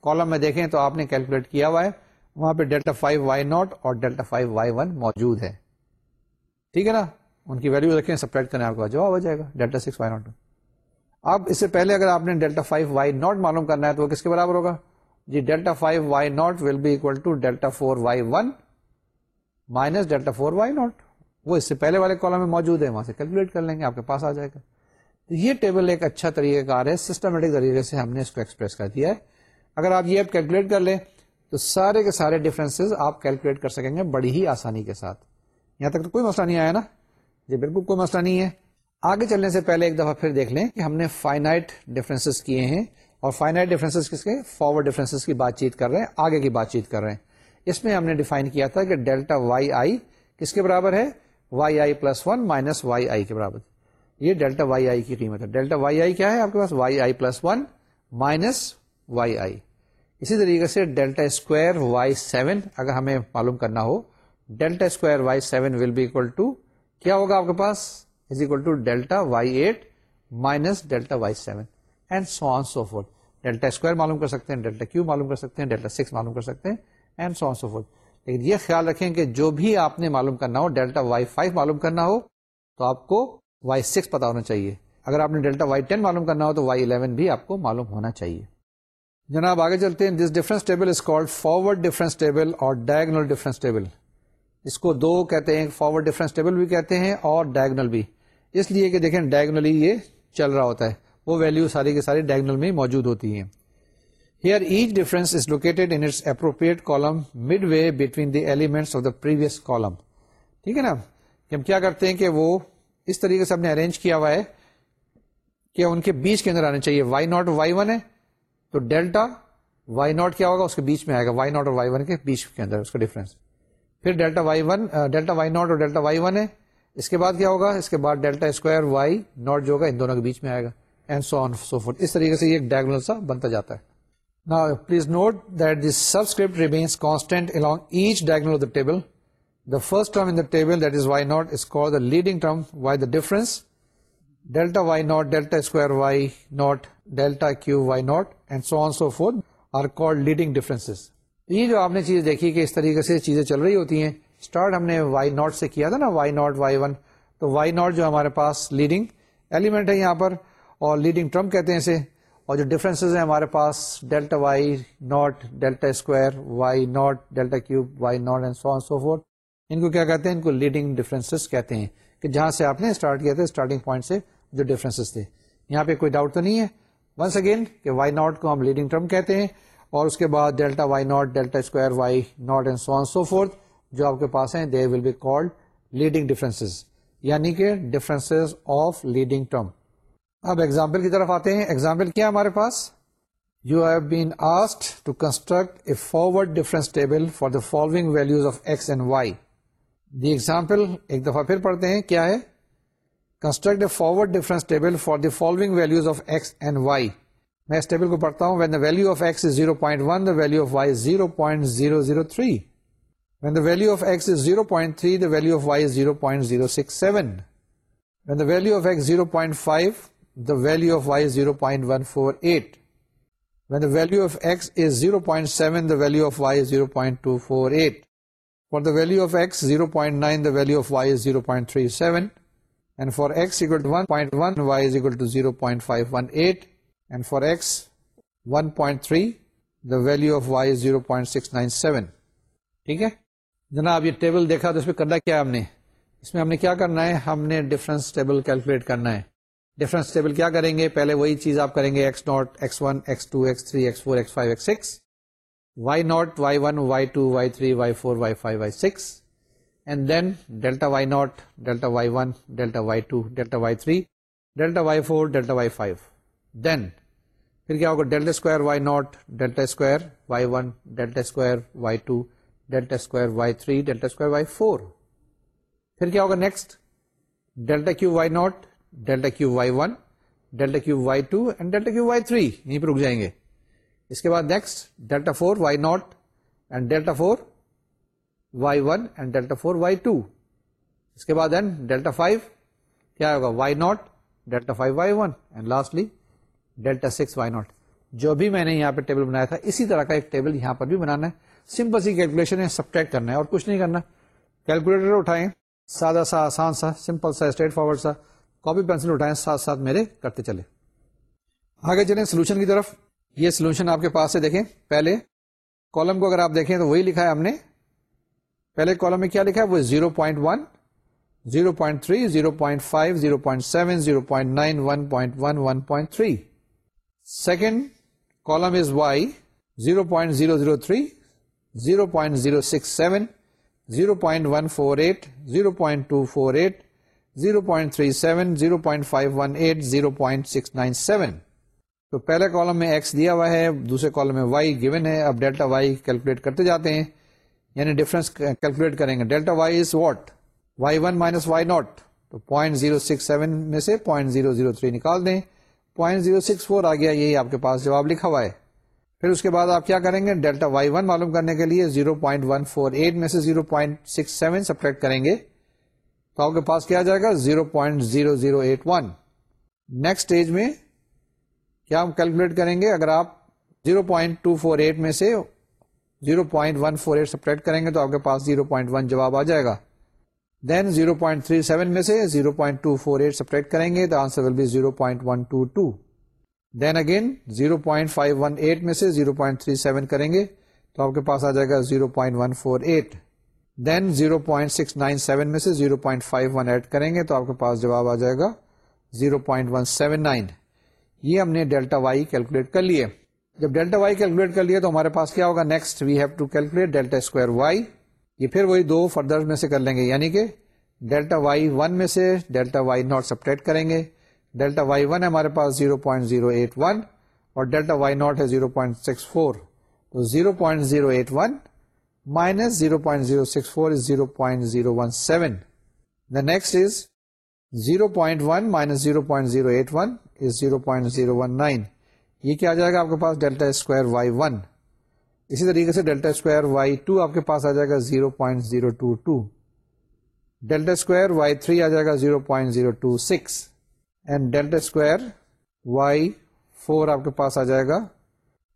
کالم میں دیکھیں تو آپ نے کیلکولیٹ کیا ہوا ہے، وہاں پہ ڈیلٹا فائیو وائی ناٹ اور ڈیلٹا فائیو وائی ون موجود ہے۔ ٹھیک ہے نا؟ ان کی ویلو رکھیں سپریٹ کرنے آپ کا جواب ہو جائے گا۔ ڈیلٹا سکس وائی ناٹ اب اس سے پہلے اگر آپ نے ڈیلٹا فائیو وائی ناٹ معلوم کرنا ہے تو وہ کس کے برابر ہوگا؟ جی delta five y naught will be equal to delta four y one minus delta four y naught. وہ اس سے پہلے والے کالم میں موجود ہے وہاں سے کیلکولیٹ کر لیں گے، آپ کے پاس آ جائے گا۔ تو یہ ٹیبل ایک اچھا طریقہ کار ہے سسٹمیٹک طریقے سے ہم نے اس کو ایکسپریس کر دیا ہے۔ اگر آپ یہ کیلکولیٹ کر لیں، تو سارے کے سارے ڈفرینس آپ کیلکولیٹ کر سکیں گے بڑی ہی آسانی کے ساتھ۔ یہاں تک تو کوئی مسئلہ نہیں آیا نا؟ یہ بالکل کوئی مسئلہ نہیں ہے۔ آگے چلنے سے پہلے ایک دفعہ پھر دیکھ لیں کہ ہم نے فائنائٹ ڈفرینس کیے ہیں۔ اور فائنائٹ ڈفرینس کس کے؟ فارورڈ ڈفرینس کی بات چیت کر رہے ہیں، آگے کی بات چیت کر رہے ہیں۔ اس میں ہم نے ڈیفائن کیا تھا کہ ڈیلٹا وائی آئی کس کے برابر ہے؟ Y i plus one minus y i کے برابر۔ یہ ڈیلٹا وائی آئی کی قیمت ہے۔ ڈیلٹا وائی آئی کیا ہے آپ کے پاس؟ Y i plus one minus y i. اسی طریقے سے ڈیلٹا اسکوائر وائی سیون اگر ہمیں معلوم کرنا ہو، delta square y seven will be equal to کیا ہوگا آپ کے پاس؟ Is equal to delta y eight minus delta y seven and so on so forth delta square معلوم کر سکتے ہیں، ڈیلٹا کیو معلوم کر سکتے ہیں، ڈیلٹا سکس معلوم کر سکتے ہیں and so on so forth لیکن یہ خیال رکھیں کہ جو بھی آپ نے معلوم کرنا ہو، ڈیلٹا وائی فائیو معلوم کرنا ہو، تو آپ کو وائی سکس پتا ہونا چاہیے۔ اگر آپ نے ڈیلٹا وائی ٹین معلوم کرنا ہو، تو وائی الیون بھی آپ کو معلوم ہونا چاہیے۔ جناب، آگے چلتے ہیں۔ This difference table is called forward difference table اور ڈائگنل ڈفرنس ٹیبل اس کو دو کہتے ہیں فارورڈ ڈفرنس ٹیبل بھی کہتے ہیں اور ڈائگنل بھی۔ اس لیے کہ دیکھیں ڈائگنلی یہ چل رہا ہوتا ہے۔ وہ ویلو ساری کے ساری ڈائگنل میں موجود ہوتی ہیں۔ Here each difference is located in appropriate column midway between the elements of the previous column ٹھیک ہے نا؟ ہم کیا کرتے ہیں کہ وہ اس طریقے سے ہم نے ارینج کیا ہوا ہے کہ ان کے بیچ کے اندر آنے چاہیے. وائی ناٹ وائی ون ہے تو ڈیلٹا وائی ناٹ کیا ہوگا؟ اس کے بیچ میں آئے گا. وائی ناٹ اور وائی ون کے بیچ کے اندر اس کا ڈفرنس پھر delta y one delta y naught اور ڈیلٹا وائی ون ہے. اس کے بعد کیا ہوگا؟ اس کے بعد ڈیلٹا اسکوائر وائی ناٹ جو ہوگا، ان دونوں کے بیچ میں آئے گا. And so on so four اس طریقے سے یہ ایک ڈائگنل سا بنتا جاتا ہے. نا please note that this subscript remains constant along each diagonal of the table the first term in the table that is y naught is call the leading term y the difference delta y naught delta square y naught delta cube y naught and so on so forth are called leading difference یہ جو آپ نے چیز دیکھی کہ اس طریقے سے چیزیں چل رہی ہوتی ہیں اسٹارٹ ہم نے وائی ناٹ سے کیا تھا نا وائی ناٹ وائی ون تو وائی ناٹ جو ہمارے پاس لیڈنگ ایلیمنٹ ہے یہاں پر اور لیڈنگ ٹرم کہتے ہیں اسے اور جو ڈفرینس ہیں ہمارے پاس delta y naught delta square y naught delta cube y naught and so so forth ان کو کیا کہتے ہیں؟ ان کو لیڈنگ ڈفرینس کہتے ہیں کہ جہاں سے آپ نے اسٹارٹ کیا تھا اسٹارٹنگ پوائنٹ سے جو ڈفرینس تھے۔ یہاں پہ کوئی ڈاؤٹ تو نہیں ہے۔ ونس اگین کہ وائی ناٹ کو ہم لیڈنگ ٹرم کہتے ہیں اور اس کے بعد delta y naught delta square y naught and so so forth جو آپ کے پاس ہیں they will be called leading difference یعنی کہ ڈفرینس آف لیڈنگ ٹرم اب ایگزامپل کی طرف آتے ہیں. ایگزامپل کیا ہمارے پاس؟ You have been asked to construct a forward difference table for the following values of x and y the example ایک دفعہ پھر پڑھتے ہیں. کیا ہے؟ Construct a forward difference table for the following values of x and y میں اس ٹیبل کو پڑھتا ہوں. When the value of x is zero point one the value of y zero point zero zero three when the value of x is zero point three the value of y zero point zero six seven when the value of x zero point five the value of y zero point one four eight when the value of x is zero point seven the value of y zero point two four eight for the value of x zero point nine the value of y zero point three seven and for x equal to one point one y is equal to zero point five one eight and for x 1.3 the value of y zero point six nine seven ٹھیک ہے جناب یہ ٹیبل دیکھا تو اس میں کرنا کیا ہم نے اس میں ہم نے کیا کرنا ہے ہم نے ڈفرنس ٹیبل کیلکولیٹ کرنا ہے ڈفرنس ٹیبل کیا کریں گے؟ پہلے وہی چیز آپ کریں گے x naught x one x two x three x four x five x six y naught y one y two y three y four y five y six and then delta y naught delta y one delta y two delta y three delta y four delta y five then پھر کیا ہوگا؟ Delta square y naught delta square y one delta square y two delta square y three delta square y four پھر کیا ہوگا next delta cube y naught delta cube y one, delta cube y two and delta cube y three یہیں پہ رک جائیں گے۔ اس کے بعد next delta four y naught and delta four y one and delta four y two. اس کے بعد ڈیلٹا فائیو، کیا ہوگا؟ Y naught, delta five y one and lastly delta six y naught. جو بھی میں نے یہاں پہ ٹیبل بنایا تھا، اسی طرح کا ایک ٹیبل یہاں پر بھی بنانا ہے۔ سمپل سی کیلکولیشن ہے، سبٹریکٹ کرنا ہے اور کچھ نہیں کرنا۔ کیلکولیٹر اٹھائیں۔ سادہ سا، آسان سا، سمپل سا، اسٹریٹ فارورڈ سا۔ کاپی پینسل اٹھائیں، ساتھ ساتھ میرے کرتے چلے آگے چلیں سولوشن کی طرف۔ یہ سولوشن آپ کے پاس سے دیکھیں۔ پہلے کالم کو اگر آپ دیکھیں تو وہی لکھا ہے ہم نے۔ پہلے کالم میں کیا لکھا ہے؟ وہ zero point one, zero point three, zero point five, zero point seven, zero point nine, one point one one point three. Second column is y, zero point zero zero three, zero point zero six seven, zero point one four eight, zero point two four eight zero point three seven, zero point five one eight, zero point six nine seven. تو پہلے کالم میں ایکس دیا ہوا ہے، دوسرے کالم میں وائی گیون ہے۔ اب ڈیلٹا وائی کیلکولیٹ کرتے جاتے ہیں۔ یعنی ڈفرنس کیلکولیٹ کریں گے۔ Delta y is what y one minus y naught تو پوائنٹ زیرو سکس سیون میں سے پوائنٹ زیرو زیرو تھری نکال دیں۔ پوائنٹ زیرو سکس فور آ گیا، یہی آپ کے پاس جواب لکھا ہوا ہے۔ پھر اس کے بعد آپ کیا کریں گے؟ ڈیلٹا وائی ون معلوم کرنے کے لیے zero point one four eight میں سے zero point six seven subtract کریں گے۔ تو آپ کے پاس کیا جائے گا zero point zero zero eight one next stage میں کیا ہم کیلکولیٹ کریں گے اگر آپ zero point two four eight میں سے zero point one four eight subtract کریں گے تو آپ کے پاس زیرو پوائنٹ ون جواب آ جائے گا then zero point three seven میں سے zero point two four eight separate کریں گے تو answer will be zero point one two two then again zero point five one eight میں سے زیرو پوائنٹ تھری سیون کریں گے تو آپ کے پاس آ جائے گا zero point one four eight then 0.697 میں سے 0.51 ایڈ کریں گے تو آپ کے پاس جواب آ جائے گا 0.179 یہ ہم نے ڈیلٹا وائی کیلکولیٹ کر لیے. جب ڈیلٹا وائی کیلکولیٹ کر لیے تو ہمارے پاس کیا ہوگا؟ Next we have to calculate delta square y یہ پھر وہی دو فردر میں سے کر لیں گے. یعنی کہ ڈیلٹا وائی ون میں سے ڈیلٹا وائی ناٹ سپریٹ کریں گے. ڈیلٹا وائی ون ہمارے پاس 0.081 اور ڈیلٹا وائی ناٹ ہے 0.64 تو 0.081 minus 0.064 is 0.017. The next is 0.1 minus 0.081 is 0.019. یہ کیا آ جائے گا آپ کے پاس ڈیلٹا اسکوائر وائی ون اسی طریقے سے ڈیلٹا اسکوائر وائی ٹو آپ کے پاس آ جائے گا 0.022 ڈیلٹا اسکوائر وائی تھری آ جائے گا 0.026 and delta square y four آپ کے پاس آ جائے گا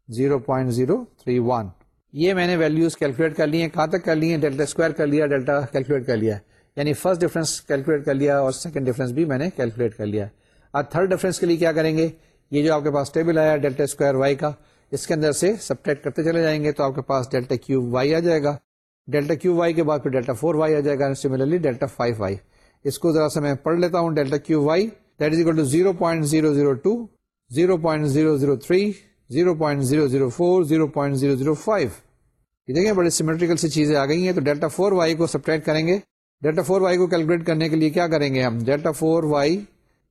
0.031 یہ میں نے ویلوز کیلکولیٹ کر لی ہیں، کہاں تک کر لی ہیں؟ ڈیلٹا اسکوائر کر لیا ڈیلٹا کیلکولیٹ کر لیا۔ یعنی فرسٹ ڈفرینس کیلکولیٹ کر لیا اور سیکنڈ ڈفرینس بھی میں نے کیلکولیٹ کر لیا۔ اب تھرڈ ڈفرینس کے لیے کیا کریں گے؟ یہ جو آپ کے پاس ٹیبل آیا ڈیلٹا اسکوائر وائی کا، اس کے اندر سے سبٹیکٹ کرتے چلے جائیں گے تو آپ کے پاس ڈیلٹا کیوب وائی آ جائے گا۔ ڈیلٹا کیو وائی کے بعد پھر ڈیلٹا فور وائی آ جائے گا سملرلی ڈیلٹا فائیو وائی اس کو ذرا سا میں پڑھ لیتا ہوں delta cube y that is equal to zero point zero zero two zero point zero zero three zero point zero zero four zero point zero zero five یہ دیکھیں بڑی سیمیٹریکل سی چیزیں آ گئی ہیں، تو ڈیلٹا فور وائی کو سبٹریکٹ کریں گے۔ ڈیلٹا فور وائی کو کیلکولیٹ کرنے کے لیے کیا کریں گے ہم؟ ڈیلٹا فور وائی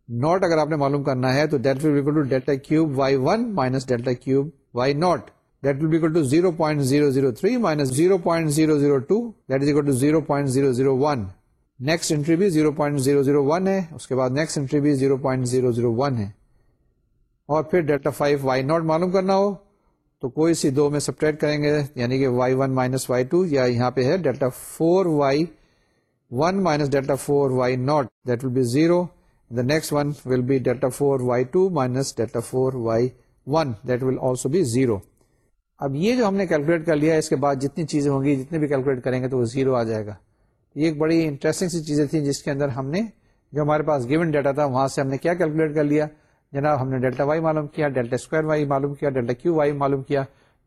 ناٹ اگر آپ نے معلوم کرنا ہے، تو that will to delta cube y one minus delta cube y naught that will be equal to zero point zero zero three minus zero point zero zero two that is equal to zero point zero zero one next entry بھی zero point zero zero one ہے، اس کے بعد نیکسٹ انٹری بھی zero point zero zero one ہے۔ اور پھر ڈیلٹا فائیو وائی ناٹ معلوم کرنا ہو۔ تو کوئی سی دو میں سپریٹ کریں گے یعنی کہ y one minus y two یا یہاں پہ ہے delta four y one minus delta four y naught that will be zero the next one will be delta four y two minus delta four y one that will also be zero اب یہ جو ہم نے کیلکولیٹ کر لیا، اس کے بعد جتنی چیزیں ہوں گی جتنے بھی کیلکولیٹ کریں گے، تو وہ زیرو آ جائے گا۔ یہ ایک بڑی انٹرسٹنگ سی چیزیں تھیں جس کے اندر ہم نے، جو ہمارے پاس گیون ڈیٹا تھا، وہاں سے ہم نے کیا کیلکولیٹ کر لیا۔ جناب، ہم نے ڈیلٹا وائی معلوم کیا، ڈیلٹا اسکوائر وائی معلوم کیا، ڈیلٹا کیو وائی معلوم کیا،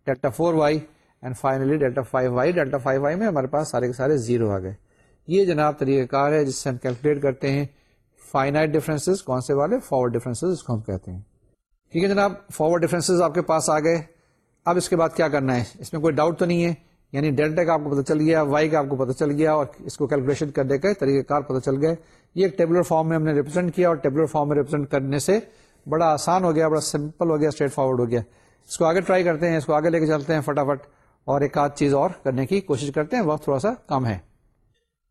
delta four y and finally delta five y. Delta five y میں ہمارے پاس سارے کے سارے زیرو آ گئے۔ یہ جناب طریقہ کار ہے جس سے ہم کیلکولیٹ کرتے ہیں فائنائٹ ڈفرینس کون سے والے؟ فارورڈ ڈفرینس اس کو ہم کہتے ہیں۔ ٹھیک ہے جناب فارورڈ ڈفرینس آپ کے پاس آ گئے۔ اب اس کے بعد کیا کرنا ہے؟ اس میں کوئی ڈاؤٹ تو نہیں ہے؟ یعنی ڈیلٹا کا آپ کو پتا چل گیا وائی کا آپ کو پتا چل گیا اور اس کو کیلکولیشن کرنے کا طریقہ کار پتا چل گیا یہ ایک ٹیبلر فارم میں ہم نے ریپرزینٹ کیا اور ٹیبلر فارم میں ریپرزینٹ کرنے سے بڑا آسان ہو گیا، بڑا سمپل ہو گیا اسٹریٹ فارورڈ ہو گیا۔ اس کو آگے ٹرائی کرتے ہیں، اس کو آگے لے کے چلتے ہیں فٹافٹ۔ اور ایک آدھ چیز اور کرنے کی کوشش کرتے ہیں، وقت تھوڑا سا کم ہے۔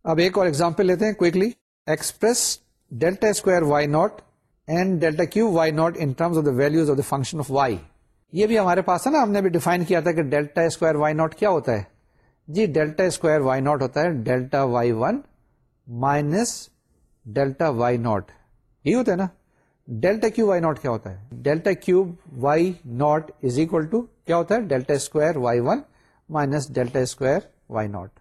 اب ایک اور ایگزامپل لیتے ہیں quickly express delta square y naught and delta cube y naught in terms of the values of the function of y یہ بھی ہمارے پاس ہے نا، ہم نے بھی ڈیفائن کیا تھا کہ ڈیلٹا اسکوائر وائی ناٹ کیا ہوتا ہے۔ جی ڈیلٹا اسکوائر وائی ناٹ ہوتا ہے delta y one minus delta y naught یہ ہوتا ہے نا۔ ڈیلٹا کیو وائی ناٹ کیا ہوتا ہے؟ Delta cube y naught is equal to کیا ہوتا ہے؟ Delta square y one minus delta square y naught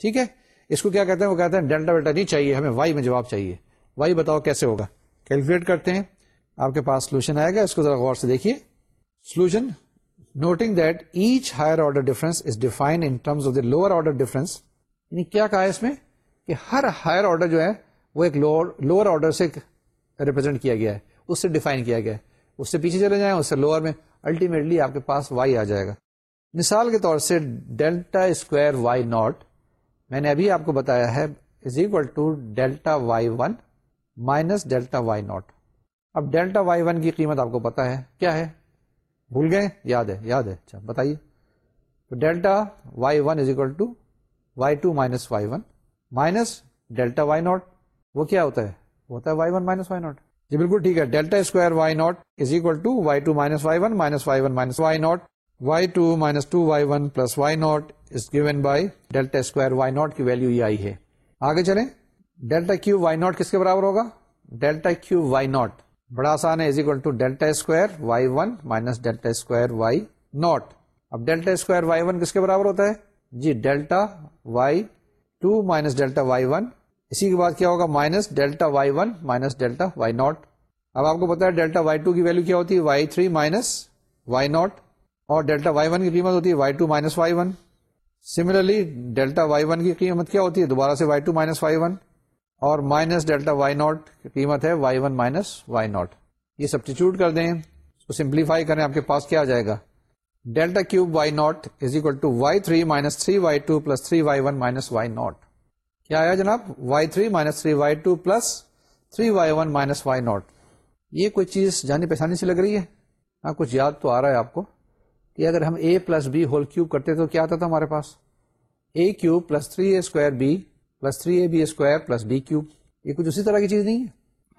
ٹھیک ہے؟ اس کو کیا کہتے ہیں؟ وہ کہتے ہیں ڈیلٹا ویلٹا نہیں چاہیے، ہمیں وائی میں جواب چاہیے۔ وائی بتاؤ کیسے ہوگا؟ کیلکولیٹ کرتے ہیں۔ آپ کے پاس سولوشن آئے گا، اس کو ذرا غور سے دیکھیے۔ Solution noting that each higher order difference is defined in terms of the lower order difference یعنی کیا کہا ہے اس میں؟ کہ ہر ہائر آرڈر جو ہے، وہ ایک لوور آرڈر سے ریپرزینٹ کیا گیا ہے، اس سے ڈیفائن کیا گیا ہے۔ اس سے پیچھے چلے جائیں، اس سے لوور میں الٹیمیٹلی آپ کے پاس وائی آ جائے گا۔ مثال کے طور سے ڈیلٹا اسکوائر وائی ناٹ میں نے ابھی آپ کو بتایا ہے is equal to delta y one minus delta y naught اب ڈیلٹا وائی ون کی قیمت آپ کو پتا ہے، کیا ہے؟ بھول گئے؟ یاد ہے یاد ہے۔ اچھا بتائیے۔ تو delta y one is equal to y two minus y one minus delta y naught وہ کیا ہوتا ہے؟ ہوتا ہے y one minus y naught. جی بالکل ٹھیک ہے۔ Delta square y naught is equal to y two minus y one minus y one minus y naught. Y two minus two y one plus y naught is given by delta square y naught کی ویلو یہ آئی ہے۔ آگے چلیں۔ ڈیلٹا کیو وائی ناٹ کس کے برابر ہوگا؟ Delta cube y naught. بڑا آسان ہے، is equal to delta square y one minus delta square y naught. اب ڈیلٹا اسکوائر وائی ون کس کے برابر ہوتا ہے؟ جی delta y two minus delta y one اسی کے بعد کیا ہوگا؟ Minus delta y one minus delta y naught اب آپ کو پتا ہے ڈیلٹا وائی ٹو کی ویلو کیا ہوتی ہے؟ Y three minus y naught اور ڈیلٹا وائی ون کی قیمت ہوتی ہے؟ Y two minus y one similarly delta y one کی قیمت کیا ہوتی ہے؟ دوبارہ سے y two minus y one اور مائنس ڈیلٹا وائی ناٹ کی قیمت ہے y one minus y naught یہ سبسٹیچیوٹ کر دیں، اس کو سمپلیفائی کریں، آپ کے پاس کیا آ جائے گا؟ Delta cube y naught is equal to y three minus three y two plus three y one minus y naught کیا آیا جناب؟ Y three minus three y two plus three y one minus y naught یہ کوئی چیز جانی پہچانی سے لگ رہی ہے؟ ہاں کچھ یاد تو آ رہا ہے آپ کو کہ اگر ہم A plus B whole cube کرتے تو کیا آتا تھا ہمارے پاس؟ A cube plus three A square B plus three A B square plus B cube یہ کچھ اسی طرح کی چیز نہیں ہے؟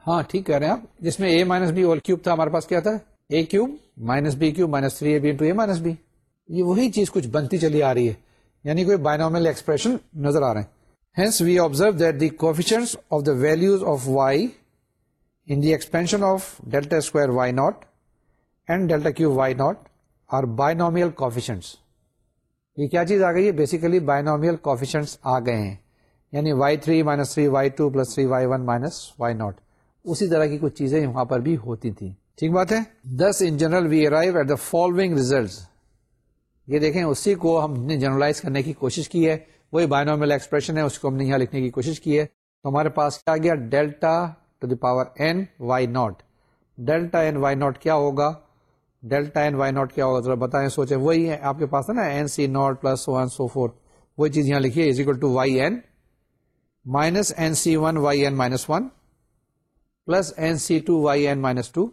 ہاں ٹھیک کہہ رہے ہیں آپ۔ جس میں A minus B whole cube تھا ہمارے پاس کیا تھا؟ A cube minus B cube minus three A B into A minus B یہ وہی چیز کچھ بنتی چلی آ رہی ہے یعنی کوئی بائنومل ایکسپریشن نظر آ رہے ہیں۔ Hence we observe that the coefficients of the values of y in the expansion of delta square y naught and delta cube y naught are binomial coefficients یہ کیا چیز آ گئی ہے بیسیکلی بائنومیل کوفیشنٹس آ گئے ہیں یعنی y three minus three y two plus three y one minus y naught اسی طرح کی کچھ چیزیں وہاں پر بھی ہوتی تھیں ٹھیک بات ہے this in general we arrive at the following result یہ دیکھیں اسی کو ہم نے جنرلائز کرنے کی کوشش کی ہے وہی بائنومیل ایکسپریشن ہے، اس کو ہم نے یہاں لکھنے کی کوشش کی ہے۔ تو ہمارے پاس کیا گیا؟ Delta to the power n y naught delta n y naught کیا ہوگا؟ ڈیلٹا این وائی ناٹ کیا ہوگا؟ ذرا بتائیں، سوچیں۔ وہی ہے، آپ کے پاس ہے نا n C naught plus one so forth وہی چیز یہاں لکھیے is equal to y n minus n C one y n minus one plus n C two y n minus two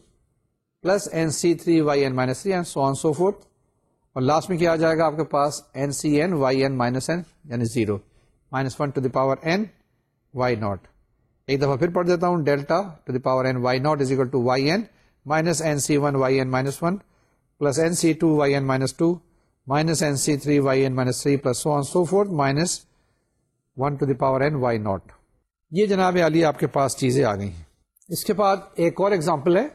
plus n C three y n minus three so on so forth اور لاسٹ میں کیا آ جائے گا آپ کے پاس؟ N C n y n minus n یعنی zero. Minus one to the power n y naught ایک دفعہ پھر پڑھ دیتا ہوں delta to the power n y naught is equal to y n minus n C one y n minus one plus n C two y n minus two minus n C three y n minus three plus so so forth minus one to the power n y naught یہ جناب علی، آپ کے پاس چیزیں آ گئی ہیں۔ اس کے بعد ایک اور ایگزامپل ہے۔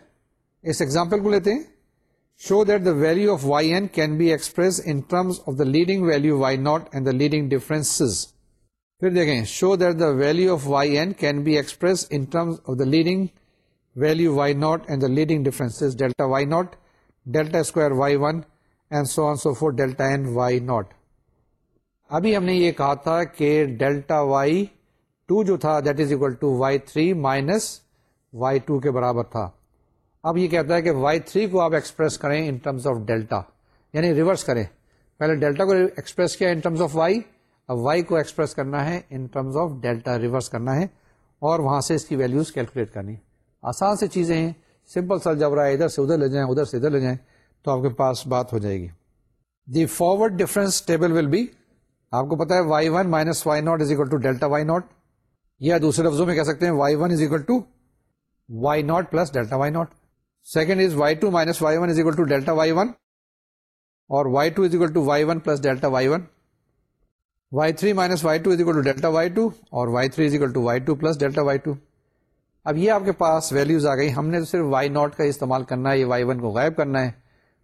اس ایگزامپل کو لیتے ہیں۔ Show that the value of y n can be express in terms of the leading value y naught and the leading difference پھر دیکھیں show that the value of y n can be express in terms of the leading value y naught and the leading difference delta y naught delta square y one and so on so forth delta n y naught ابھی ہم نے یہ کہا تھا کہ ڈیلٹا وائی ٹو جو تھا that is equal to y three minus y two کے برابر تھا اب یہ کہتا ہے کہ وائی تھری کو آپ ایکسپریس کریں ان ٹرمز آف ڈیلٹا یعنی ریورس کریں. پہلے ڈیلٹا کو ایکسپریس کیا ان ٹرمز آف وائی اب وائی کو ایکسپریس کرنا ہے in terms of delta reverse کرنا ہے اور وہاں سے اس کی ویلوز کیلکولیٹ کرنی. آسان سے چیزیں ہیں. سمپل سر جب رہا ہے. ادھر سے ادھر لے جائیں، ادھر سے ادھر لے جائیں تو آپ کے پاس بات ہو جائے گی. The forward difference table will be آپ کو پتا ہے y one minus y naught is equal to delta y naught یا دوسرے لفظوں میں کہہ سکتے ہیں y one is equal to y naught plus delta y naught second is y two minus y one is equal to delta y one اور y two is equal to y one plus delta y one y three minus y two is equal to delta y two اور y three is equal to y two plus delta y two اب یہ آپ کے پاس ویلوز آ گئی. ہم نے تو صرف وائی ناٹ کا استعمال کرنا ہے. یہ وائی ون کو غائب کرنا ہے.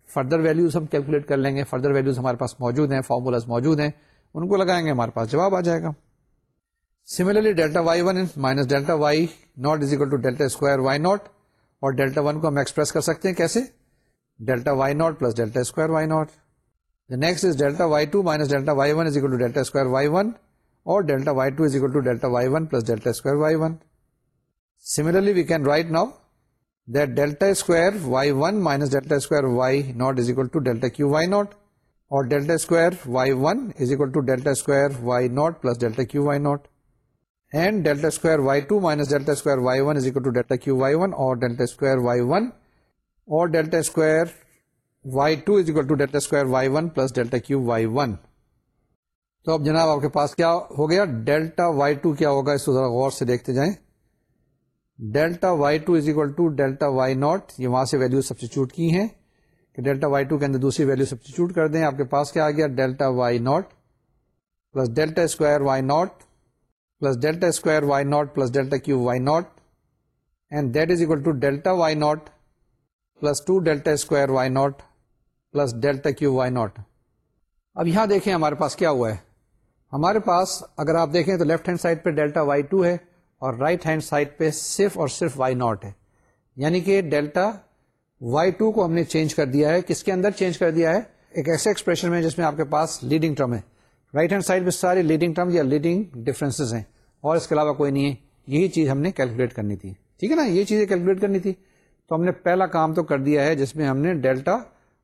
فردر ویلوز ہم کیلکولیٹ کر لیں گے. فردر ویلوز ہمارے پاس موجود ہیں. فارمولاز موجود ہیں. ان کو لگائیں گے. ہمارے پاس جواب آ جائے گا. Similarly delta y one minus delta y naught is equal to delta square y naught اور ڈیلٹا ون کو ہم ایکسپریس کر سکتے ہیں کیسے؟ Delta y naught plus delta square y naught the next is delta y two minus delta y one is equal to delta square y one اور delta y two is equal to delta y one plus delta square y one similarly we can write now that delta square y one minus delta square y naught is equal to delta cube y naught اور delta square y one is equal to delta square y naught plus delta cube y naught y naught plus delta q y naught, and delta square y2 minus delta square y1 is equal to delta q y1, or delta square y1 or delta square y2 is equal to delta square y1 plus delta q y1. تو اب جناب آپ کے پاس کیا ہو گیا؟ ڈیلٹا وائی ٹو کیا ہوگا؟ اس کو ذرا غور سے دیکھتے جائیں۔ Delta y two is equal to delta y naught یہ وہاں سے ویلو سبسٹیچیوٹ کی ہیں۔ کہ ڈیلٹا وائی ٹو کے اندر دوسری ویلو سبسٹیچیوٹ کر دیں۔ آپ کے پاس کیا آ گیا؟ Delta y naught plus delta square y naught plus delta square y naught plus delta cube y naught and that is equal to delta y naught plus two delta square y naught plus delta cube y naught اب یہاں دیکھیں ہمارے پاس کیا ہوا ہے۔ ہمارے پاس اگر آپ دیکھیں تو لیفٹ ہینڈ سائڈ پہ ڈیلٹا وائی ٹو ہے اور رائٹ ہینڈ سائڈ پہ صرف اور صرف وائی ناٹ ہے۔ یعنی کہ ڈیلٹا وائی ٹو کو ہم نے چینج کر دیا ہے۔ کس کے اندر چینج کر دیا ہے؟ ایک ایسے ایکسپریشن میں جس میں آپ کے پاس لیڈنگ ٹرم ہے۔ رائٹ ہینڈ سائڈ پہ سارے لیڈنگ ٹرم یا لیڈنگ ڈفرینس ہیں۔ اور اس کے علاوہ کوئی نہیں ہے۔ یہی چیز ہم نے کیلکولیٹ کرنی تھی۔ ٹھیک ہے نا؟ یہ چیزیں کیلکولیٹ کرنی تھی۔ تو ہم نے پہلا کام تو کر دیا ہے جس میں ہم نے ڈیلٹا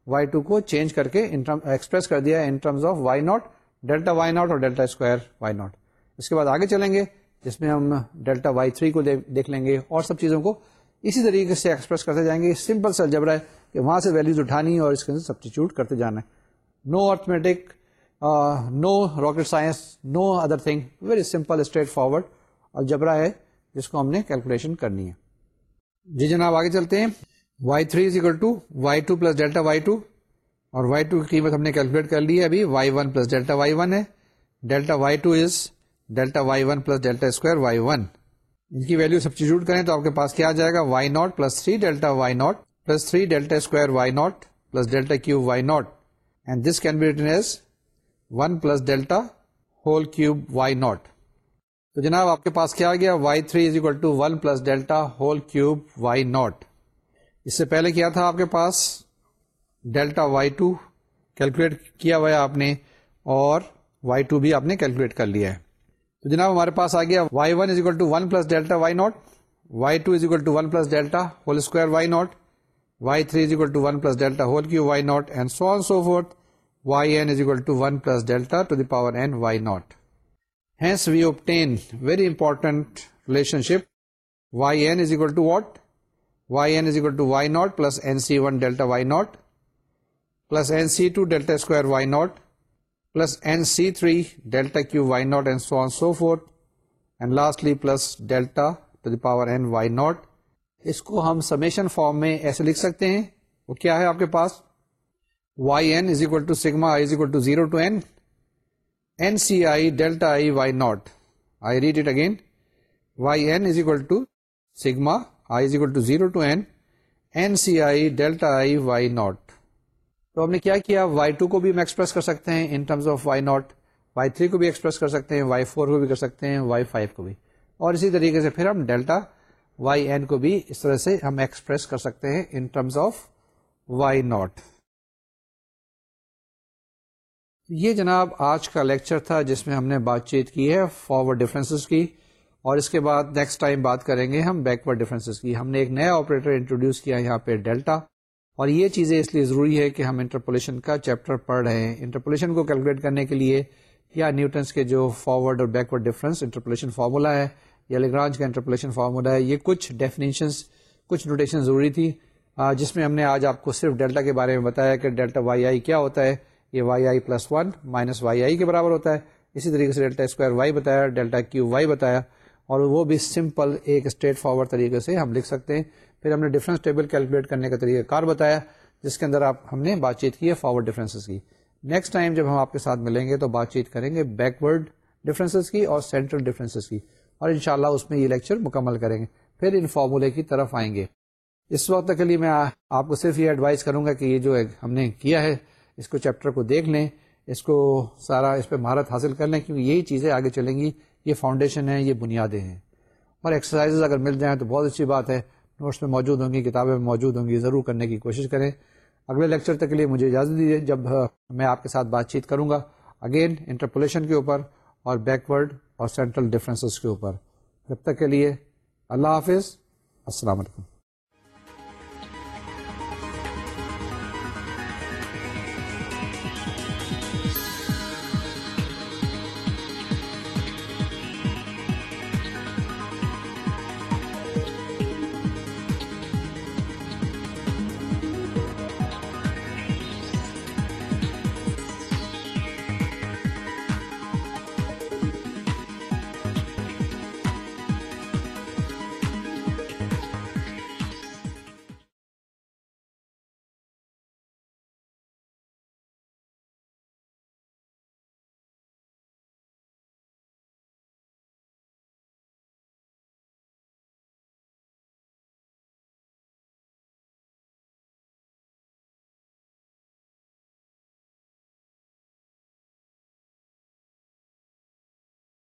وائی ٹو کو چینج کر کے ایکسپریس کر دیا ہے in terms of y naught delta y naught اور ڈیلٹا اسکوائر وائی ناٹ اس کے بعد آگے چلیں گے، جس میں ہم ڈیلٹا وائی تھری کو دیکھ لیں گے اور سب چیزوں کو اسی طریقے سے ایکسپریس کرتے جائیں گے۔ سمپل سا جبرا ہے کہ وہاں سے ویلوز اٹھانی اور اس کے اندر سبسٹیچیوٹ کرتے جانا ہے۔ No arithmetic no rocket science no other thing very simple straightforward algebra ہے جس کو ہم نے کیلکولیشن کرنی ہے۔ جی جناب، آگے چلتے ہیں۔ Y three is equal to y two plus delta y two اور وائی ٹو کی قیمت ہم نے کیلکولیٹ کر لی ہے ابھی۔ Y one plus delta y one ہے۔ Delta y two is delta y one plus delta square y one ان کی ویلو سبسٹیوٹ کریں تو آپ کے پاس کیا آ جائے گا؟ Y naught plus three delta y naught plus three delta square y naught plus delta cube y naught and this can be written as one plus delta whole cube y naught. تو جناب، آپ کے پاس کیا آ گیا؟ Y three is equal to one plus delta whole cube y naught. اس سے پہلے کیا تھا آپ کے پاس؟ ڈیلٹا وائی ٹو کیلکولیٹ کیا ہوا ہے آپ نے، اور وائی ٹو بھی آپ نے کیلکولیٹ کر لیا ہے۔ تو جناب، ہمارے پاس آ گیا y one is equal to one plus delta y naught. Y two is equal to one plus delta whole square y naught. Y three is equal to one plus delta whole cube y naught and so on so forth y n is equal to one plus delta to the power n y naught hence we obtain very important relationship y n is equal to what y n is equal to y naught plus n C one delta y naught plus n C two delta square y naught plus n C three delta cube y naught and so on so four and lastly plus delta to the power n y naught اس کو ہم سمیشن فارم میں ایسے لکھ سکتے ہیں وہ کیا ہے آپ کے پاس y n is equal to sigma i is equal to zero to n n C i delta i y naught I read it again y n is equal to sigma i is equal to zero to n n C i delta i y naught تو ہم نے کیا کیا؟ وائی ٹو کو بھی ہم ایکسپریس کر سکتے ہیں in terms of y naught y three کو بھی ایکسپریس کر سکتے ہیں. وائی فور کو بھی کر سکتے ہیں. وائی فائیو کو بھی. اور اسی طریقے سے پھر ہم ڈیلٹا وائی این کو بھی اس طرح سے ہم ایکسپریس کر سکتے ہیں in terms of y naught یہ جناب آج کا لیکچر تھا جس میں ہم نے بات چیت کی ہے فارورڈ ڈفرینسز کی اور اس کے بعد نیکسٹ ٹائم بات کریں گے ہم بیکورڈ ڈفرینسز کی ہم نے ایک نیا آپریٹر انٹروڈیوس کیا یہاں پہ ڈیلٹا اور یہ چیزیں اس لیے ضروری ہے کہ ہم انٹرپولیشن کا چیپٹر پڑھ رہے ہیں انٹرپولیشن کو کیلکولیٹ کرنے کے لیے یا نیوٹنس کے جو فارورڈ اور بیکورڈ ڈفرنس انٹرپولیشن فارمولا ہے یا لیگرانج کا انٹرپولیشن فارمولا ہے یہ کچھ ڈیفینیشنس کچھ نوٹیشن ضروری تھی جس میں ہم نے آج آپ کو صرف ڈیلٹا کے بارے میں بتایا کہ ڈیلٹا وائی آئی کیا ہوتا ہے یہ y i plus one minus y i کے برابر ہوتا ہے۔ اسی طریقے سے ڈیلٹا اسکوائر وائی بتایا ڈیلٹا کیو وائی بتایا۔ اور وہ بھی سمپل ایک اسٹریٹ فارورڈ طریقے سے ہم لکھ سکتے ہیں۔ پھر ہم نے ڈفرینس ٹیبل کیلکولیٹ کرنے کا طریقہ کار بتایا، جس کے اندر آپ ہم نے بات چیت کی ہے فارورڈ ڈفرینسز کی۔ نیکسٹ ٹائم جب ہم آپ کے ساتھ ملیں گے تو بات چیت کریں گے بیکورڈ ڈفرینسز کی اور سینٹرل ڈفرینسز کی۔ اور انشاءاللہ اس میں یہ لیکچر مکمل کریں گے۔ پھر ان فارمولے کی طرف آئیں گے۔ اس وقت کے لیے میں آپ کو صرف یہ ایڈوائز کروں گا کہ یہ جو ہم نے کیا ہے اس کو چیپٹر کو دیکھ لیں، اس کو سارا اس پہ مہارت حاصل کر لیں، کیونکہ یہی چیزیں آگے چلیں گی۔ یہ فاؤنڈیشن ہے یہ بنیادیں ہیں۔ اور ایکسرسائز اگر مل جائیں تو بہت اچھی بات ہے۔ نوٹس میں موجود ہوں گی، کتابیں موجود ہوں گی، ضرور کرنے کی کوشش کریں۔ اگلے لیکچر تک کے لیے مجھے اجازت دیجیے جب میں آپ کے ساتھ بات چیت کروں گا۔ اگین انٹرپولیشن کے اوپر اور بیکورڈ اور سینٹرل ڈفرینسز کے اوپر۔ جب تک کے لیے اللہ حافظ۔ السلام علیکم۔